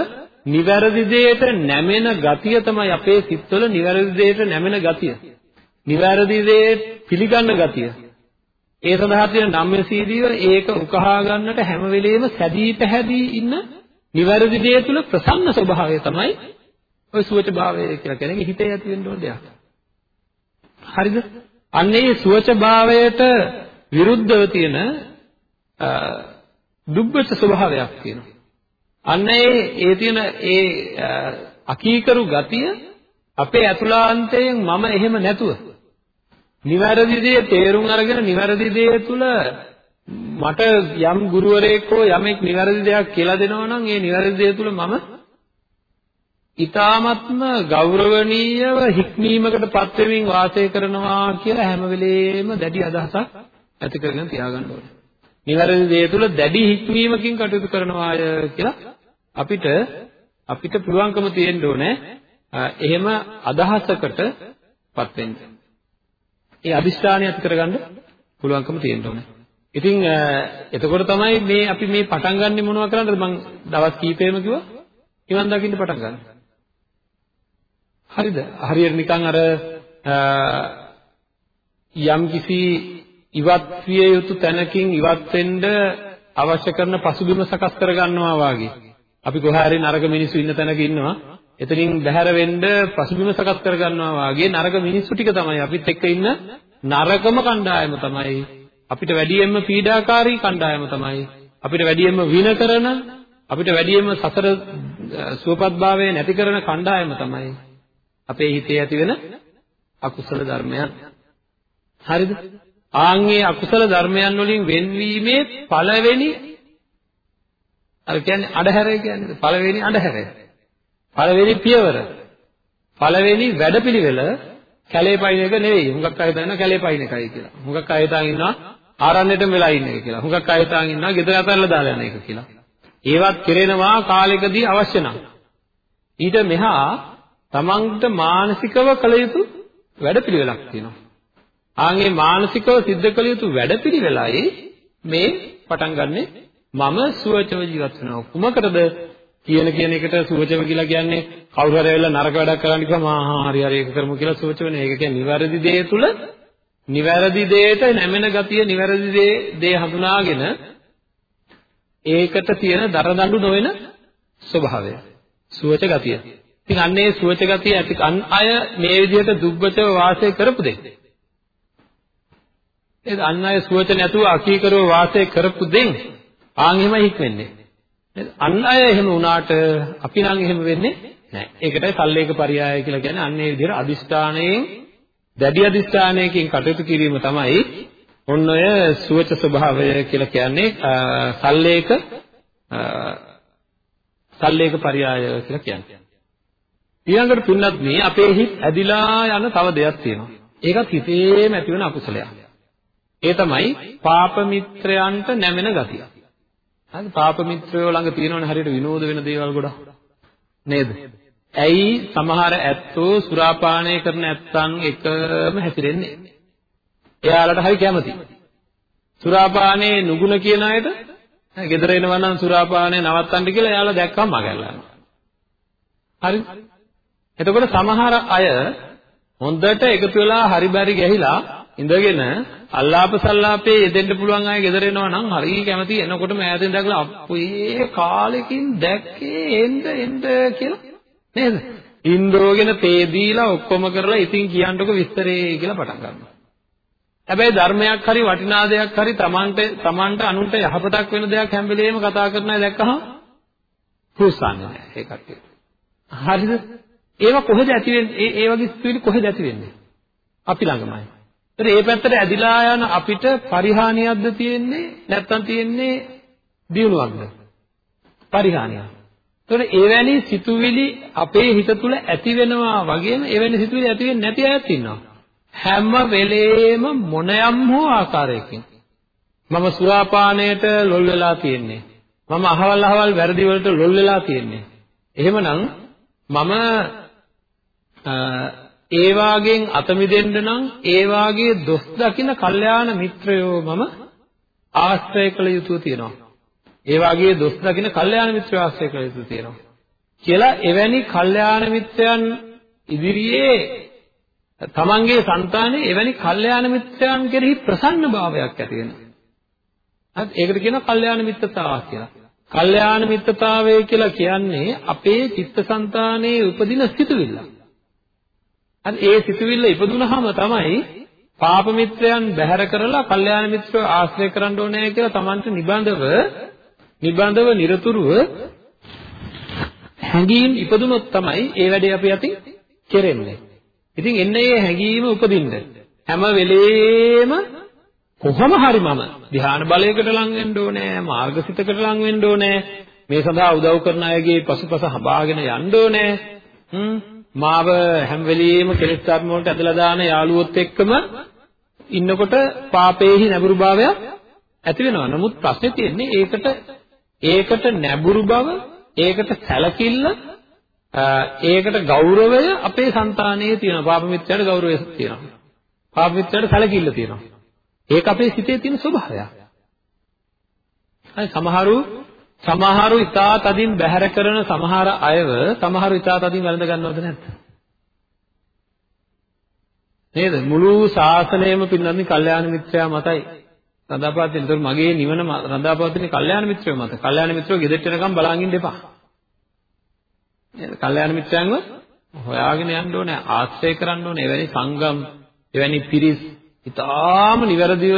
නිවැරදි දෙයට නැමෙන ගතිය තමයි අපේ සිත්වල නිවැරදි දෙයට නැමෙන ගතිය. නිවැරදි දේ පිළිගන්න ගතිය. ඒ සඳහා තියෙන ධම්මසීදීව ඒක උකහා ගන්නට හැම වෙලෙම සැදී පැහැදී ඉන්න නිවැරදි දේ තුල ප්‍රසන්න ස්වභාවය තමයි ඔය සුවච භාවය කියලා කියන්නේ හිතේ ඇති වෙන්න ඕන දෙයක්. හරිද? අන්න ඒ සුවච භාවයට විරුද්ධව තියෙන දුබ්බච ස්වභාවයක් තියෙනවා. අන්න ඒ ඒ තියෙන ඒ අකීකරු ගතිය අපේ අතුලාන්තයෙන් මම එහෙම නැතුව නිවැරදි දේ තේරුම් අරගෙන නිවැරදි දේ තුල මට යම් ගුරුවරයෙක් හෝ යමෙක් නිවැරදි දෙයක් කියලා දෙනවා නම් ඒ නිවැරදි දේ තුල මම ඊ타ත්ම ගෞරවණීයව හික්මීමකටපත් වෙමින් වාසය කරනවා කියලා හැම වෙලේම දැඩි අදහසක් ඇති කරගෙන තියාගන්න ඕනේ. නිවැරදි දේ තුල දැඩි හික්මීමකින් කටයුතු කරනවාය කියලා අපිට අපිට පුළුවන්කම තියෙන්න ඕනේ එහෙම අදහසකටපත් වෙන්න. ඒ අදිෂ්ඨානය ඇති කරගන්න පුළුවන්කම තියෙන්න ඕනේ. ඉතින් එතකොට තමයි මේ අපි මේ පටන් ගන්නෙ මොනවද කරන්නද මම දවස් කීපෙම කිව්වා නිවන් දකින්න පටන් ගන්න. හරිද? හරියට නිකන් අර යම් කිසි ඉවත් විය යුතු තැනකින් ඉවත් වෙන්න අවශ්‍ය කරන පසුබිම සකස් කර ගන්නවා වාගේ. අපි කොහේ හරි නරක මිනිස්සු ඉන්න තැනක ඉන්නවා. එතනින් බැහැර වෙන්න පසුබිම සකස් කර ගන්නවා වාගේ නරක මිනිස්සු ටික තමයි අපිත් එක්ක ඉන්න නරකම කණ්ඩායම තමයි. අපිට වැඩියෙන්ම පීඩාකාරී කණ්ඩායම තමයි. අපිට වැඩියෙන්ම වින කරන අපිට වැඩියෙන්ම සසර සුවපත්භාවය නැති කරන කණ්ඩායම තමයි අපේ හිතේ ඇති වෙන අකුසල ධර්මයන්. හරිද? ආන්ගේ අකුසල ධර්මයන් වලින් වෙන්වීමේ පළවෙනි අර කියන්නේ අඩහැරය කියන්නේ පළවෙනි අඩහැරය. පළවෙනි පියවර පළවෙනි වැඩපිළිවෙල කැලේ පයින් එක නෙවෙයි. හුඟක් අය දන්නා කැලේ පයින් එකයි කියලා. හුඟක් අය හිතාගෙන ඉන්නවා ආරණ්‍යෙටම වෙලා ඉන්න එක කියලා. හුඟක් අය හිතාගෙන ඉන්නවා ගෙදර අතල්ලා දාලා යන එක කියලා. ඒවත් කෙරෙනවා කාලෙකදී අවශ්‍ය නම්. ඊට මෙහා තමන්ට මානසිකව කළ යුතු වැඩපිළිවෙලක් තියෙනවා. ආන්ගේ මානසිකව සිද්ධ කළ යුතු වැඩපිළිවෙලයි මේ පටන් ගන්නෙ මම සුවචව ජීවත් වෙනවා. කුමකටද කියන කියන එකට සුවචව කියලා කියන්නේ කවුරු හරි ඇවිල්ලා නරක වැඩක් කරන්න කිව්වම ආහා හරි හරි ඒක කරමු කියලා සුවච වෙන. ඒක කියන්නේ නිවැරදි දේ තුල නිවැරදි දෙයට නැමෙන ගතිය නිවැරදි දේ දේ හඳුනාගෙන ඒකට තියෙන දරදඬු නොවන ස්වභාවය. සුවච ගතිය. ඉතින් අන්නේ සුවච ගතිය ඇති අන් අය මේ විදිහට දුබ්බතව වාසය කරපු දෙයක්. ඒක අන් අය සුවච නැතුව අකීකරව වාසය කරපු දෙන් ආන් එහෙමයි හික්වෙන්නේ. අන් අය එහෙම වුණාට අපි නම් එහෙම වෙන්නේ නැහැ. ඒකටයි සල්ලේක පරියාය කියලා කියන්නේ අන්නේ විදිහට අදිෂ්ඨානයෙන් දැඩි අදිෂ්ඨානයකින් කටයුතු කිරීම තමයි ඔන්න ඔය සුවච ස්වභාවය කියලා කියන්නේ සල්ලේක සල්ලේක පරියාය කියලා කියන්නේ. ඊළඟට තුන්නත් මේ අපේ හිත ඇදිලා යන තව දෙයක් තියෙනවා. ඒකත් හිතේම ඇති වෙන අකුසලයක්. ඒ තමයි පාප මිත්‍රයන්ට නැමෙන ගතිය. හරි පාප මිත්‍රයෝ ළඟ තියෙනවනේ හරියට විනෝද වෙන දේවල් ගොඩක්. නේද? ඇයි සමහර ඇත්තෝ සුරාපානය කරන ඇත්තන් එකම හැසිරෙන්නේ? එයාලට හරි කැමති. සුරාපානේ නුගුණ කියන අයට ගෙදර එනවා නම් සුරාපානේ නවත්තන්න කියලා එයාලා දැක්කම මගහැරලා යනවා. හරි? එතකොට සමහර අය හොඳට එකතු වෙලා හරි බැරි ගැහිලා ඉඳගෙන අල්ලාප සල්ලාපේ යෙදෙන්න පුළුවන් අය ගෙදර එනවා නම් හරි කැමති එනකොට මෑතෙන් දැකලා අප්පේ කාලෙකින් දැක්කේ එන්න එන්න කියලා නේද? ඉන්ද්‍රෝගෙන තේ දීලා ඔක්කොම කරලා ඉතින් කියන්නකො විස්තරේ කියලා පටන් ගන්නවා. හැබැයි ධර්මයක් හරි වටිනා දෙයක් හරි Tamanට Tamanට අනුන්ට යහපතක් වෙන දෙයක් හැම වෙලෙම කතා කරන අය දැක්කහම හුස්සන්නේ නැහැ ඒ කට්ටිය. හරිද? ඒව කොහෙද ඇති වෙන්නේ? ඒ ඒ වගේ ස්පීඩ් කොහෙද ඇති වෙන්නේ? අපි ළඟමයි. ඒතර ඒ පැත්තට ඇදිලා යන අපිට පරිහානියක්ද තියෙන්නේ නැත්නම් තියෙන්නේ දියුණුවක්ද? පරිහානියක්. ඒතර එවැනි සිතුවිලි අපේ හිත තුළ ඇති වෙනවා වගේම එවැනි සිතුවිලි ඇති වෙන්නේ නැති අයත් ඉන්නවා. හැම වෙලේම මොනයම් හෝ ආකාරයකින් මම සුරාපානයට ලොල් වෙලා තියෙන්නේ. මම අහවල් අහවල් වැරදි වලට ලොල් වෙලා තියෙන්නේ. එහෙමනම් මම ඒ වාගෙන් අත මිදෙන්න නම් ඒ වාගේ දොස් දකින කල්යාණ මිත්‍රයෝ මම ආශ්‍රය කළ යුතු තියෙනවා. ඒ වාගේ දොස් දකින කල්යාණ මිත්‍රයෝ ආශ්‍රය කළ යුතු තියෙනවා. කියලා එවැනි කල්යාණ මිත්‍රයන් ඉදිරියේ තමන්ගේ సంతානේ එවැනි කල්යාණ මිත්‍රයන් කෙරෙහි ප්‍රසන්න භාවයක් ඇති වෙනවා. හරි ඒකට කියනවා කල්යාණ මිත්‍රතාව කියලා. කල්යාණ මිත්‍රතාවය කියලා කියන්නේ අපේ චිත්තසංතානයේ උපදින සිතුවිල්ල. හරි ඒ සිතුවිල්ල ඉපදුනහම තමයි පාප මිත්‍රයන් බැහැර කරලා කල්යාණ මිත්‍රව ආශ්‍රය කරන්න ඕනේ කියලා Tamanට නිබඳව නිබඳව নিরතුරුව හැඟීම් ඉපදුනොත් තමයි ඒ වැඩේ අපි අතින් කෙරෙන්නේ. ඉතින් එන්නේ මේ හැඟීම උපදින්න. හැම වෙලේම කොහොම හරි මම ධ්‍යාන බලයකට ලං වෙන්න ඕනේ, මාර්ගසිතකට ලං වෙන්න ඕනේ. මේ සඳහා උදව් කරන අයගේ පසුපස හඹාගෙන යන්න ඕනේ. හ්ම් මාව හැම වෙලෙම කෙලෙස් ධර්ම වලට ඇදලා දාන යාළුවොත් එක්කම ඉන්නකොට පාපේහි නැඹුරුභාවයක් ඇති වෙනවා. නමුත් ප්‍රශ්නේ තියෙන්නේ ඒකට ඒකට නැඹුරු බව, ඒකට සැලකිල්ල ඒකට ගෞරවය අපේ సంతානයේ තියෙනවා. පාප මිත්‍යාට ගෞරවය තියෙනවා. පාප මිත්‍යාට සැලකිල්ල තියෙනවා. ඒක අපේ සිතේ තියෙන ස්වභාවයක්. හරි සමහරු සමහරු ඉතා තදින් බැහැර කරන සමහර අයව සමහරු ඉතා තදින් වැළඳ ගන්නවද නැද්ද? නේද? මුළු ශාසනයම පින්නන්නේ කල්යාණ මිත්‍රයා මතයි. රඳාපවතින. ඒතර මගේ නිවන රඳාපවතින කල්යාණ මිත්‍රයෝ මත. කල්යාණ මිත්‍රයෝ ගෙදරට එනකම් බලන් ඉන්න එපා. නේද? කල්යාණ මිත්‍රයන්ව හොයාගෙන යන්න ඕනේ, ආශ්‍රය කරන්න ඕනේ. එවැනි සංගම්, එවැනි පිරිස් ඉතාම නිවැරදිව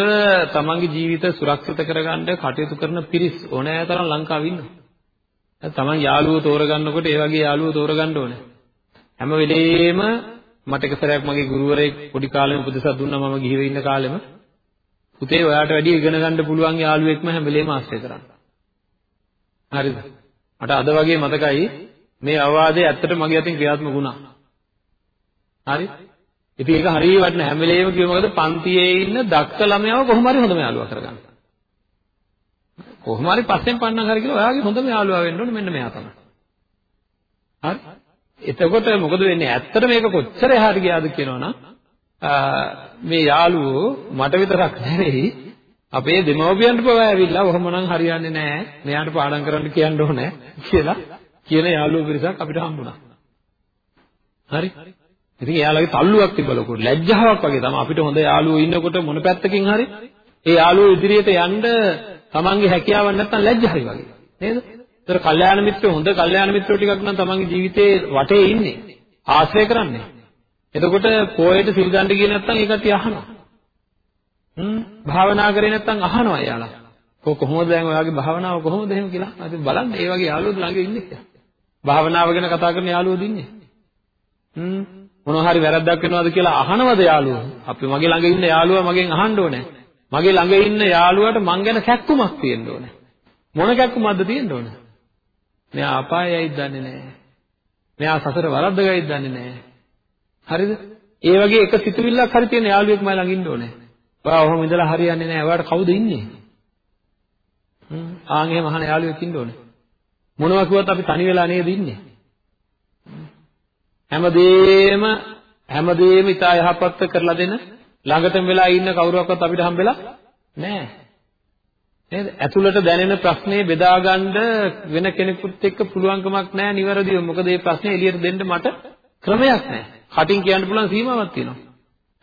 තමන්ගේ ජීවිත සුරක්ෂිත කරගන්න කටයුතු කරන පිරිස් ඕනෑ තරම් ලංකාවේ ඉන්නවා. තමන් යාළුවෝ තෝරගන්නකොට ඒ වගේ යාළුවෝ තෝරගන්න ඕනේ. හැම වෙලේම මට එක සැරයක් මගේ ගුරුවරයෙක් පොඩි කාලෙම උපදෙසක් දුන්නා මම ගිහිව ඉන්න කාලෙම පුතේ ඔයාට වැඩි ඉගෙන ගන්න පුළුවන් යාළුවෙක්ම හැම වෙලේම ආශ්‍රය කරන්න. හරිද? මට අද වගේ මතකයි මේ අවවාදය ඇත්තට මගේ අතින් ක්‍රියාත්මක වුණා. හරි? ඉතින් ඒක හරිය වටින හැම වෙලේම කිව්ව මොකද පන්තියේ ඉන්න දක්ෂ ළමයාව කොහොම හරි හොඳම යාළුවා කරගන්න. කොහොම හරි පස්සෙන් පන්නන් හරි කියලා ඔයාගේ හොඳම යාළුවා වෙන්න ඕනේ මෙන්න මෙයා තමයි. හරි? එතකොට මොකද වෙන්නේ? ඇත්තට මේක කොච්චර එහාට ගියාද කියනවනම් මේ යාළුවෝ මට විතරක් නෙවෙයි අපේ දෙමව්පියන්ට පවා ඇවිල්ලා ඔහොම නම් හරියන්නේ නැහැ. මෙයාට පාඩම් කරන්න කියන්න ඕනේ කියලා කියන යාළුවෝ පිරිසක් අපිට හම්බුණා. හරි? ඉතින් එයාලගේ තල්ලුවක් තිබ්බ ලොකු ලැජ්ජාවක් වගේ තමයි අපිට හොඳ යාළුවෝ ඉන්නකොට මොන පැත්තකින් හරි ඒ යාළුවෝ ඉදිරියට යන්න තමන්ගේ හැකියාවක් නැත්තම් ලැජ්ජායි වගේ. නේද? ඒතර කල්යාණ මිත්‍රයෝ හොඳ කල්යාණ මිත්‍රයෝ ටිකක් නම් තමන්ගේ ජීවිතේ වටේ ඉන්නේ. ආශ්‍රය කරන්නේ. එතකොට පොයේට සිල් ගන්න ගියේ නැත්තම් ඒ කට්ටිය අහනවා. හ්ම් භාවනා කරේ නැත්තම් අහනවා එයාලා. කො කොහොමද දැන් ඔයාගේ භාවනාව කොහොමද එහෙම කියලා. අපි බලන්න ඒ වගේ යාළුවෝ ළඟ ඉන්නේ කියලා. භාවනාව ගැන කතා කරන යාළුවෝ දින්නේ. හ්ම් මොනවා හරි වැරද්දක් වෙනවද කියලා අහනවද යාළුවෝ? අපි මගේ ළඟ ඉන්න යාළුවා මගෙන් අහන්න ඕනේ. මගේ ළඟ ඉන්න යාළුවාට මං ගැන කැක්කුමක් තියෙන්න ඕනේ. මොන කැක්කුමක්ද තියෙන්න ඕනේ? මෙයා අපායයිද දන්නේ නැහැ. මෙයා සසර වරද්දගයිද දන්නේ නැහැ. හරිද? ඒ වගේ එක සිතුවිල්ලක් හරි තියෙන යාළුවෙක් මම ළඟ ඉන්න ඕනේ. ඔයා ඔහොම ඉඳලා හරියන්නේ නැහැ. ඔයාට කවුද ඉන්නේ? හ්ම් ආන් එහෙම අහන යාළුවෙක් ඉන්න ඕනේ. මොනවා කිව්වත් අපි තනි වෙලා නේද ඉන්නේ? හැමදේම හැමදේම ඉතා යහපත් කරලා දෙන ළඟටම වෙලා ඉන්න කවුරුවක්වත් අපිට හම්බෙලා නැහැ. නේද? ඇතුළට දැනෙන ප්‍රශ්නේ බෙදාගන්න වෙන කෙනෙකුත් එක්ක පුළුවන්කමක් නැහැ නිවැරදිව. මොකද මේ ප්‍රශ්නේ එළියට දෙන්න මට ක්‍රමයක් නැහැ. කටින් කියන්න පුළුවන් සීමාවක් තියෙනවා.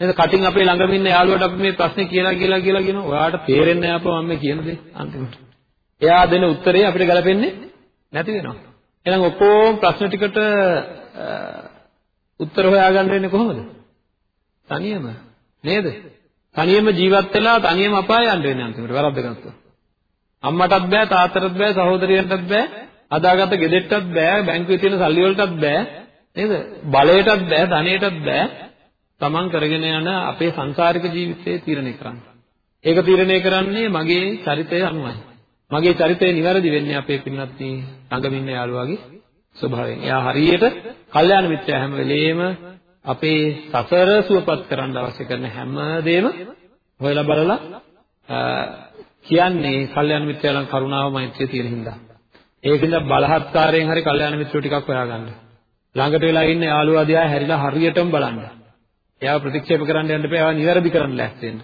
නේද? කටින් අපේ ළඟම ඉන්න යාළුවට අපි මේ ප්‍රශ්නේ කියලා කියලා කියලා කියනවා. ඔයාට තේරෙන්නේ නැහැ අපෝ මම මේ කියන දේ අන්තිමට. එයා දෙන උත්තරේ අපිට ගැලපෙන්නේ නැති වෙනවා. එහෙනම් ඔක්කොම ප්‍රශ්න ටිකට උත්තර හොයාගන්න වෙන්නේ කොහොමද? තනියම නේද? තනියම ජීවත් වෙලා තනියම අපාය යන්න වෙන්නේ අන්තිමට වැරද්දගත්තා. අම්මටත් බෑ තාත්තටත් බෑ සහෝදරියන්ටත් බෑ අදාගත්ත ගෙදෙට්ටත් බෑ බැංකුවේ තියෙන සල්ලි වලටත් බෑ නේද? බලයටත් බෑ ධනයටත් බෑ තමන් කරගෙන යන අපේ සංසාරික ජීවිතය තීරණය කරන්න. ඒක තීරණය කරන්නේ මගේ චරිතය අනුවයි. මගේ චරිතය නිවැරදි වෙන්නේ අපේ පින්වත්නි ළඟම ඉන්න යාළුවාගේ ස්වභාවයෙන්. එයා හරියට කල්යාණ මිත්‍රයා හැම වෙලේම අපේ සසර සුවපත් කරන්න අවශ්‍ය කරන හැම දෙයක්ම හොයලා බලලා කියන්නේ කල්යාණ මිත්‍රයලන් කරුණාව මෛත්‍රිය තියෙන හින්දා. ඒකින්ද බලහත්කාරයෙන් හරි කල්යාණ මිත්‍රයෝ ටිකක් හොයාගන්න. ළඟට වෙලා ඉන්න යාළුවා දිහා හැරිලා හරියටම බලන්න. එයාව ප්‍රතික්ෂේප කරන්න යන්න එපා. එයාව නිවැරදි කරන්න ලෑස්ති වෙන්න.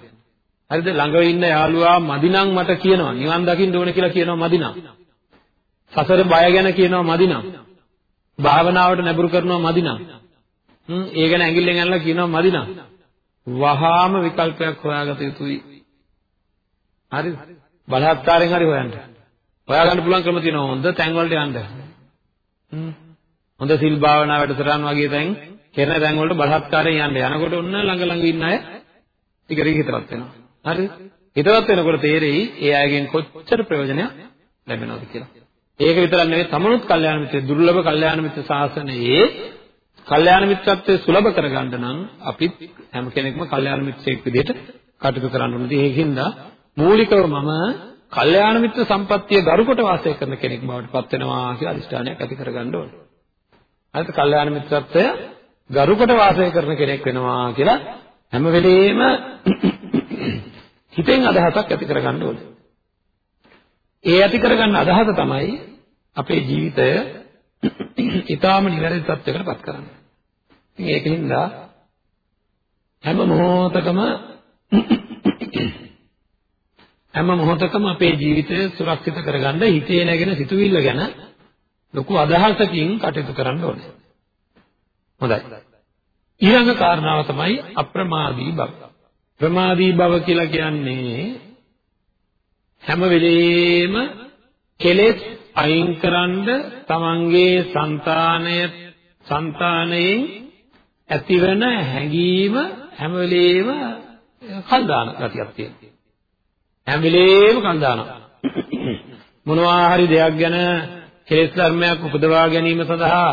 හරිද? ළඟ ඉන්න යාළුවා මදිනම් මට කියනවා. නිවන් දකින්න ඕන කියලා කියනවා මදිනම්. සසර බය ගැන කියනවා මදිනම්. භාවනාවට නැඹුරු කරනවා මදිනම්. හ්ම් ඒ ගැන ඇඟිල්ලෙන් අල්ලලා කියනවා මදිනම්. වහාම විකල්පයක් හොයාගත යුතුයි. හරිද? බලහත්කාරයෙන් හරි හොයන්න. හොයාගන්න පුළුවන් ක්‍රම තියෙනවා. හොඳ තැන් වලට යන්න. හ්ම් හොඳ සිල් භාවනා වැඩසටහන් වගේ තැන් කරන තැන් වලට බලහත්කාරයෙන් යන්න. යනකොට ඔන්න ළඟ ළඟ ඉන්න අය ටික ටික හිතවත් වෙනවා. හරිද? හිතවත් වෙනකොට තේරෙයි ඒ අයගෙන් කොච්චර ප්‍රයෝජනයක් ලැබෙනවද කියලා. ඒක විතරක් නෙවෙයි තමනුත් කල්යාණ මිත්‍ර දුර්ලභ කල්යාණ මිත්‍ර ශාසනයේ කල්යාණ මිත්‍රත්වයේ සුලභ කරගන්න නම් අපිත් හැම කෙනෙක්ම කල්යාණ මිත්‍රයෙක් විදිහට කටයුතු කරන්න ඕනේ. ඒකින්ද මූලිකව මම කල්යාණ මිත්‍ර සම්පත්තිය ගරුකොට වාසය කරන කෙනෙක් බවට පත් වෙනවා කියලා අදිෂ්ඨානයක් ඇති කරගන්න ඕනේ. හරිද? කල්යාණ මිත්‍රත්වය ගරුකොට වාසය කරන කෙනෙක් වෙනවා කියලා හැම වෙලෙම හිතෙන් අදහසක් ඇති කරගන්න ඕනේ. ඒ ඇති කරගන්න අදහස තමයි අපේ ජීවිතය ඊටාම නිවැරදි තත්යකට පත් කරන්නේ. ඉතින් ඒකින්ද හැම මොහොතකම හැම මොහොතකම අපේ ජීවිතය සුරක්ෂිත කරගන්න හිතේ නැගෙන සිතුවිල්ල ගැන ලොකු අදහසකින් කටයුතු කරන්න ඕනේ. හොඳයි. ඊළඟ කාරණාව තමයි අප්‍රමාදී බව. ප්‍රමාදී බව කියලා කියන්නේ හැම වෙලේම කෙලෙස් අයින්කරන්ඩ තමන්ගේ సంతානය సంతානයෙන් ඇතිවන හැඟීම හැම වෙලේම කල් දාන ගතියක් තියෙනවා. හැම වෙලේම කල් දානවා. මොනවා හරි දෙයක් ගැන කෙලෙස් ධර්මයක් උපදවා ගැනීම සඳහා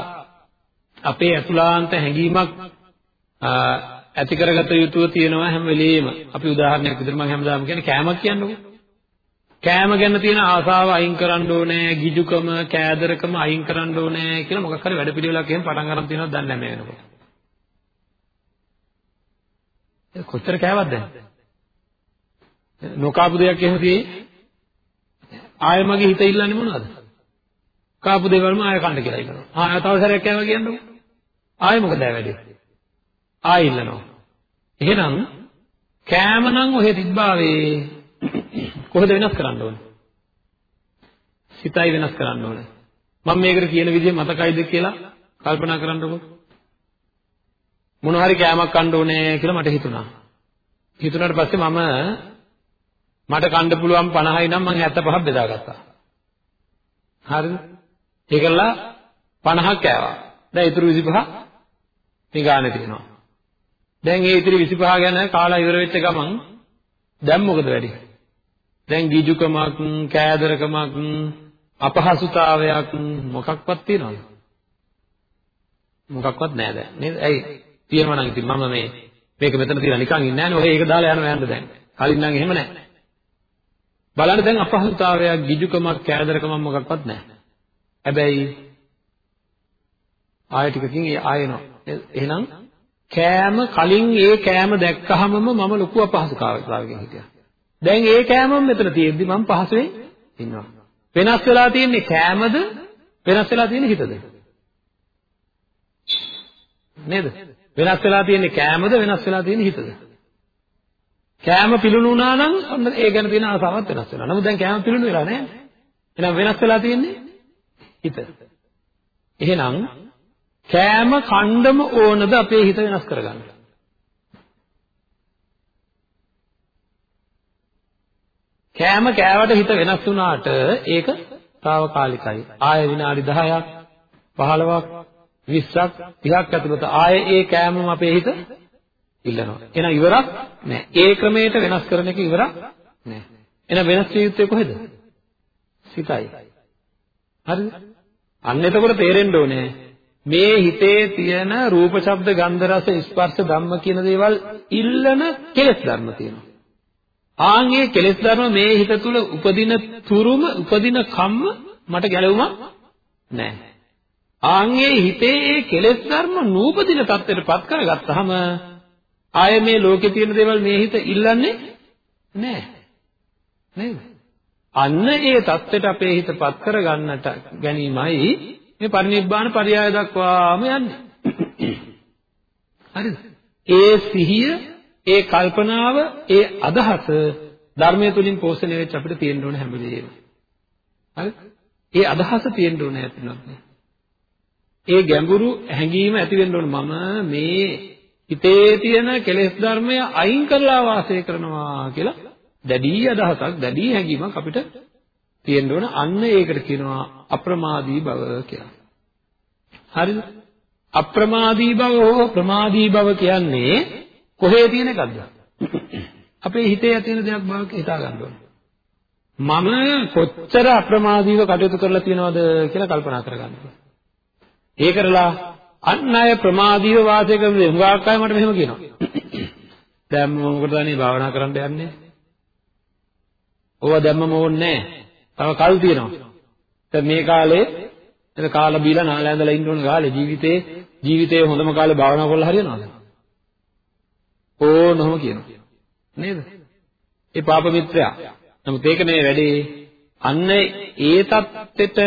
අපේ අතුලාන්ත හැඟීමක් ඇති කරගත යුතුව තියෙනවා හැම වෙලේම. අපි උදාහරණයක් විදිහට මම හැමදාම කියන්නේ කෑමක් කියන්නේ කෑම ගැන තියෙන ආසාව අයින් කරන්න ඕනේ, ගිජුකම, කෑදරකම අයින් කරන්න ඕනේ කියලා මොකක් හරි වැඩපිළිවෙලක් එහෙම පටන් ගන්න තියෙනවද දන්නේ නැහැ මේ වෙනකොට. කොච්චර කෑවද දැන්? නොකාපු දෙයක් එහෙම තියෙයි. ආයෙ මගේ හිත ඉල්ලන්නේ මොනවද? කාපු දේවල්ම ආයෙ කන්න කියලා ඉන්නවා. ආයෙ තව සැරයක් කෑවා කියන්නකො. ආයෙ මොකද වෙන්නේ? ආයෙ ඉල්ලනවා. එහෙනම් කෑම නම් ඔහෙ තිබ්බාවේ කොහෙද වෙනස් කරන්න ඕනේ? සිතයි වෙනස් කරන්න ඕනේ. මම මේකට කියන විදිහ මතකයිද කියලා කල්පනා කරන්නකෝ. මොන හරි කෑමක් කන්න ඕනේ කියලා මට හිතුණා. හිතුණාට පස්සේ මම මට කන්න පුළුවන් 50යි නම් මම 75ක් බෙදාගත්තා. හරිද? ඒකලා 50ක් කෑවා. දැන් ඉතුරු 25 මේ ගානේ තියෙනවා. දැන් ඒ ඉතිරි 25 ගැන කාලා ඉවර වෙච්ච ගමන් දැන් මොකද වෙන්නේ? දැන් ගිජුකමක්, කෑදරකමක්, අපහසුතාවයක් මොකක්වත් තියනවද? මොකක්වත් නැහැ දැන්. නේද? ඇයි? තියෙනවා නම් ඉතින් මම මේ මේක මෙතන තියලා නිකන් ඉන්නේ නැහැ නේ. ඔය ඒක දාලා යනවා යන්න දැන්. කලින් නම් එහෙම නැහැ. බලන්න දැන් අපහසුතාවයක්, ගිජුකමක්, කෑදරකමක් මොකක්වත් නැහැ. හැබැයි ආය ටිකකින් ඒ ආයනවා. එහෙනම් කෑම කලින් ඒ කෑම දැක්කහමම මම ලොකු අපහසුතාවයකින් හිටියා. දැන් ඒ කෑමම මෙතන තියෙද්දි මම පහසුවෙන් ඉන්නවා. වෙනස් වෙලා තියෙන්නේ කෑමද? වෙනස් වෙලා තියෙන්නේ හිතද? නේද? වෙනස් වෙලා තියෙන්නේ කෑමද? වෙනස් වෙලා තියෙන්නේ හිතද? කෑම පිළුණු වුණා නම් ඔන්න ඒ ගැන තියෙන ආසාවත් වෙනස් වෙනවා. නමුත් දැන් කෑම පිළුණු වෙලා නැහැ. එහෙනම් වෙනස් වෙලා තියෙන්නේ හිත. එහෙනම් කෑම කණ්ඩම ඕනද අපේ හිත වෙනස් කරගන්න? කෑම කෑවට හිත වෙනස් වුණාට ඒක తాවකාලිකයි. ආය විනාඩි 10ක් 15ක් 20ක් 30ක් ඇතුළත ආයේ ඒ කෑමම අපේ හිත ඉල්ලනවා. එහෙනම් ඉවරක් නෑ. ඒ ක්‍රමයට වෙනස් කරන එක ඉවරක් නෑ. එහෙනම් වෙනස් විය යුත්තේ කොහෙද? සිතයි. හරිද? අන්න එතකොට තේරෙන්න ඕනේ මේ හිතේ තියෙන රූප ශබ්ද ගන්ධ රස ස්පර්ශ ධම්ම කියන දේවල් ඉල්ලන කෙලෙස් ධර්ම තියෙනවා. ආන්ගේ කෙලෙස් ධර්ම මේ හිත තුල උපදින තුරුම උපදින කම්ම මට ගැලවුමක් නැහැ. ආන්ගේ හිතේ ඒ කෙලෙස් ධර්ම නූපදින තත්ත්වයටපත් කරගත්තාම ආයේ මේ ලෝකේ තියෙන දේවල් මේ හිත ඉල්ලන්නේ නැහැ. නේද? අන්න ඒ தත්ත්වයට අපේ හිතපත් කරගන්නට ගැනීමයි මේ පරිනිබ්බාන පරයය දක්වාම යන්නේ. හරිද? ඒ සිහිය, ඒ කල්පනාව, ඒ අදහස ධර්මයේ තුලින් පෝෂණය වෙච්ච අපිට තියෙන්න ඕන හැම වෙලේම. හරිද? ඒ අදහස තියෙන්න ඕනේ නැත්නම්. ඒ ගැඹුරු හැඟීම ඇති වෙන්න ඕන මම මේ හිතේ තියෙන කෙලෙස් ධර්මය අයින් කරලා වාසය කරනවා කියලා දැඩි අදහසක් දැඩි හැඟීමක් අපිට තියෙන්න ඕන අන්න ඒකට කියනවා අප්‍රමාදී බව කියලා. හරිද? අප්‍රමාදී බව හෝ ප්‍රමාදී බව කියන්නේ කොහේ තියෙන එකක්ද? අපේ හිතේ ඇති වෙන දෙයක් බව හිතා ගන්න ඕනේ. මම කොච්චර අප්‍රමාදීව කටයුතු කරලා තියෙනවද කියලා කල්පනා කරගන්න ඕනේ. ඒ කරලා අන් අය ප්‍රමාදීව වාසය කරන හුඟක් අය මට මෙහෙම කියනවා. දැන් මොකටද අනේ භාවනා කරන්න යන්නේ? ඕවා දැම්මම ඕනේ තව කල් තියෙනවා. දැන් මේ කාලේ එතන කාලා බීලා නාලා ඇඳලා ඉන්න ඕන කාලේ ජීවිතේ ජීවිතේ හොඳම කාලේ භාවනා කරලා හරියනවද? ඕනම කියනවා. නේද? ඒ පාප මිත්‍රයා. නමුත් ඒක නෙවෙයි වැඩේ. අන්න ඒ தත්ත්වෙට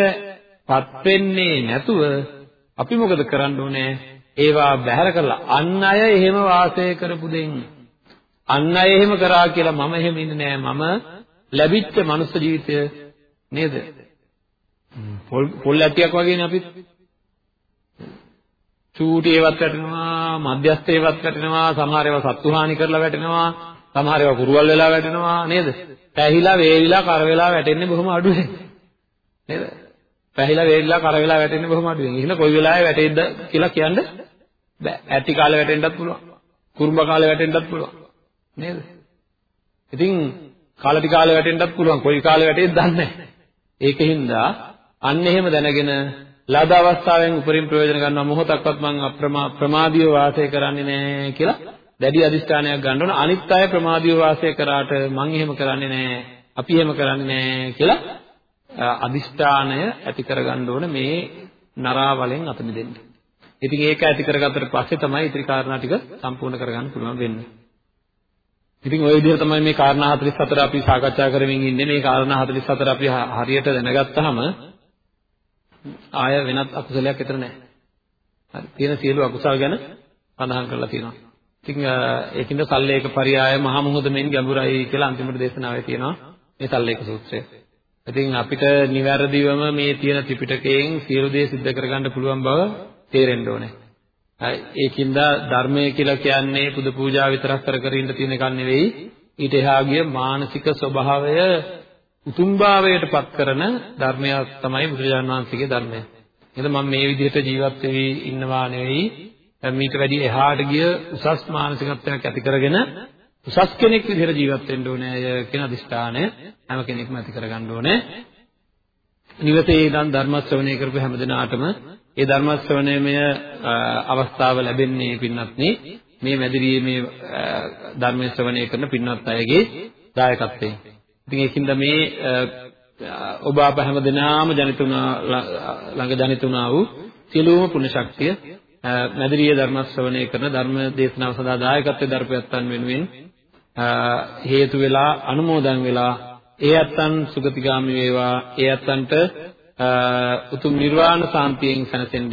පත් වෙන්නේ නැතුව අපි මොකද කරන්න ඕනේ? ඒවා බැහැර කරලා අන් අය එහෙම වාසය කරපු දෙයින් අන් අය එහෙම කරා කියලා මම එහෙම ඉන්නේ නෑ. මම ලැබිච්ච මනුස්ස ජීවිතය නේද? පොල් පොල් ඇටියක් වගේනේ අපිත්. චූටි ඒවත් වැටෙනවා, මධ්‍යස්ථ ඒවත් වැටෙනවා, සමහර ඒවා සත්තු හානි කරලා වැටෙනවා, සමහර ඒවා කුරුවල් වෙලා වැටෙනවා නේද? පැහිලා, වේලිලා, කර වෙලා වැටෙන්නේ බොහොම අඩුයි. නේද? පැහිලා වේලිලා කර වෙලා වැටෙන්නේ බොහොම අඩුවෙන්. එහෙනම් කොයි වෙලාවෙ වැටෙද්ද කියලා කියන්න බෑ. ඇටි කාලේ වැටෙන්නත් පුළුවන්. කුරුම්බ කාලේ වැටෙන්නත් පුළුවන්. නේද? ඉතින් කාලටි කාලේ වැටෙන්නත් පුළුවන්. කොයි කාලේ වැටෙද්ද දන්නේ නැහැ. ඒකින්ද අන්න එහෙම දැනගෙන ලද අවස්ථාවෙන් උපරිම ප්‍රයෝජන ගන්නවා මොහොතක්වත් මං අප්‍රමා ප්‍රමාදීව වාසය කරන්නේ නැහැ කියලා දැඩි අදිස්ථානයක් ගන්න ඕන අනිත් අය ප්‍රමාදීව වාසය කරාට මං එහෙම කරන්නේ නැහැ අපි එහෙම කරන්නේ නැහැ කියලා අදිෂ්ඨානය ඇති කරගන්න ඕන මේ නරාවලෙන් අත මිදෙන්න. ඉතින් ඒක ඇති කරගත්තට පස්සේ තමයි ඉතිරි කාරණා ටික සම්පූර්ණ කරගන්න පුළුවන් වෙන්නේ. ඉතින් ওই විදිහට තමයි මේ කාරණා 44 අපි සාකච්ඡා කරමින් ඉන්නේ. මේ කාරණා 44 අපි හරියට දැනගත්තාම ආය වෙනත් අකුසලයක් එතන නැහැ. හරි. තියෙන සියලු අකුසල් ගැන සඳහන් කරලා තියෙනවා. ඉතින් ඒකින්ද සල්ලේක පරියාය මහා මොහොතෙන් ගැඹුරයි කියලා අන්තිමට දේශනාවේ තියෙනවා මේ සල්ලේක සූත්‍රය. ඉතින් අපිට නිවැරදිවම මේ තියෙන ත්‍රිපිටකයෙන් සියලු දේ सिद्ध කරගන්න පුළුවන් බව තේරෙන්න ඕනේ. ඒකින්ද ධර්මය කියලා කියන්නේ පුද පූජා විතරක් කර කර ඉන්න තියෙන එකක් නෙවෙයි. ඊට එහා ගිය මානසික ස්වභාවය උතුම්භාවයට පත් කරන ධර්මයක් තමයි බුදුරජාණන් වහන්සේගේ ධර්මය. එහෙනම් මම මේ විදිහට ජීවත් වෙවි ඉන්නවා නෙවෙයි මීට වැඩි එහාට ගිය උසස් මානසිකත්වයක් ඇති කරගෙන උසස් කෙනෙක් විදිහට ජීවත් වෙන්න ඕනේ කියන අදිෂ්ඨානය හැම කෙනෙක්ම ඇති කරගන්න ඕනේ. නිවසේ ඉඳන් ධර්ම ශ්‍රවණය කරපු හැම දිනාටම ඒ ධර්ම ශ්‍රවණයමය අවස්ථාව ලැබෙන්නේ පින්වත්නි මේ මැදිරියේ ධර්ම ශ්‍රවණය කරන පින්වත් අයගේ දායකත්වයෙන්. ඉතින් ඒකින්ද මේ ඔබ අප හැම දිනාම ජනිතුණා ළඟ ජනිතුණා වූ සියලුම පුණ්‍ය ශක්තිය මැදිරියේ ධර්ම ශ්‍රවණය කරන ධර්ම දේශනාව සඳහා දායකත්වයෙන් දරපැත්තන් වෙනුවෙන් හේතු වෙලා අනුමෝදන් වෙලා ඒ අත්තන් සුගතිගාමි වේවා. ඒ අත්තන්ට උතුම් නිර්වාණ සාන්තියෙන් සැනසෙන්න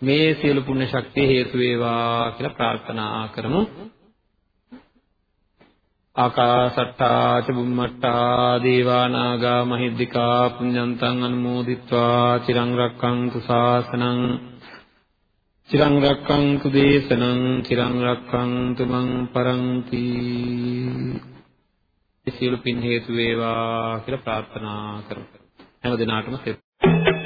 මේ සියලු පුණ්‍ය ශක්තිය හේතු වේවා කියලා ප්‍රාර්ථනා කරමු. ආකාසට්ටා ච බුම්මට්ටා දේවා නාග මහිද්దికා පුඤ්ඤන්තං අනුමෝදිත්වා චිරං රක්ඛන්තු ශාසනං චිරං රක්ඛන්තු දේශනං චිරං රක්ඛන්තු මං පරන්ති සියලු පින් හේතු වේවා කියලා ප්‍රාර්ථනා කරමු හැම දිනාටම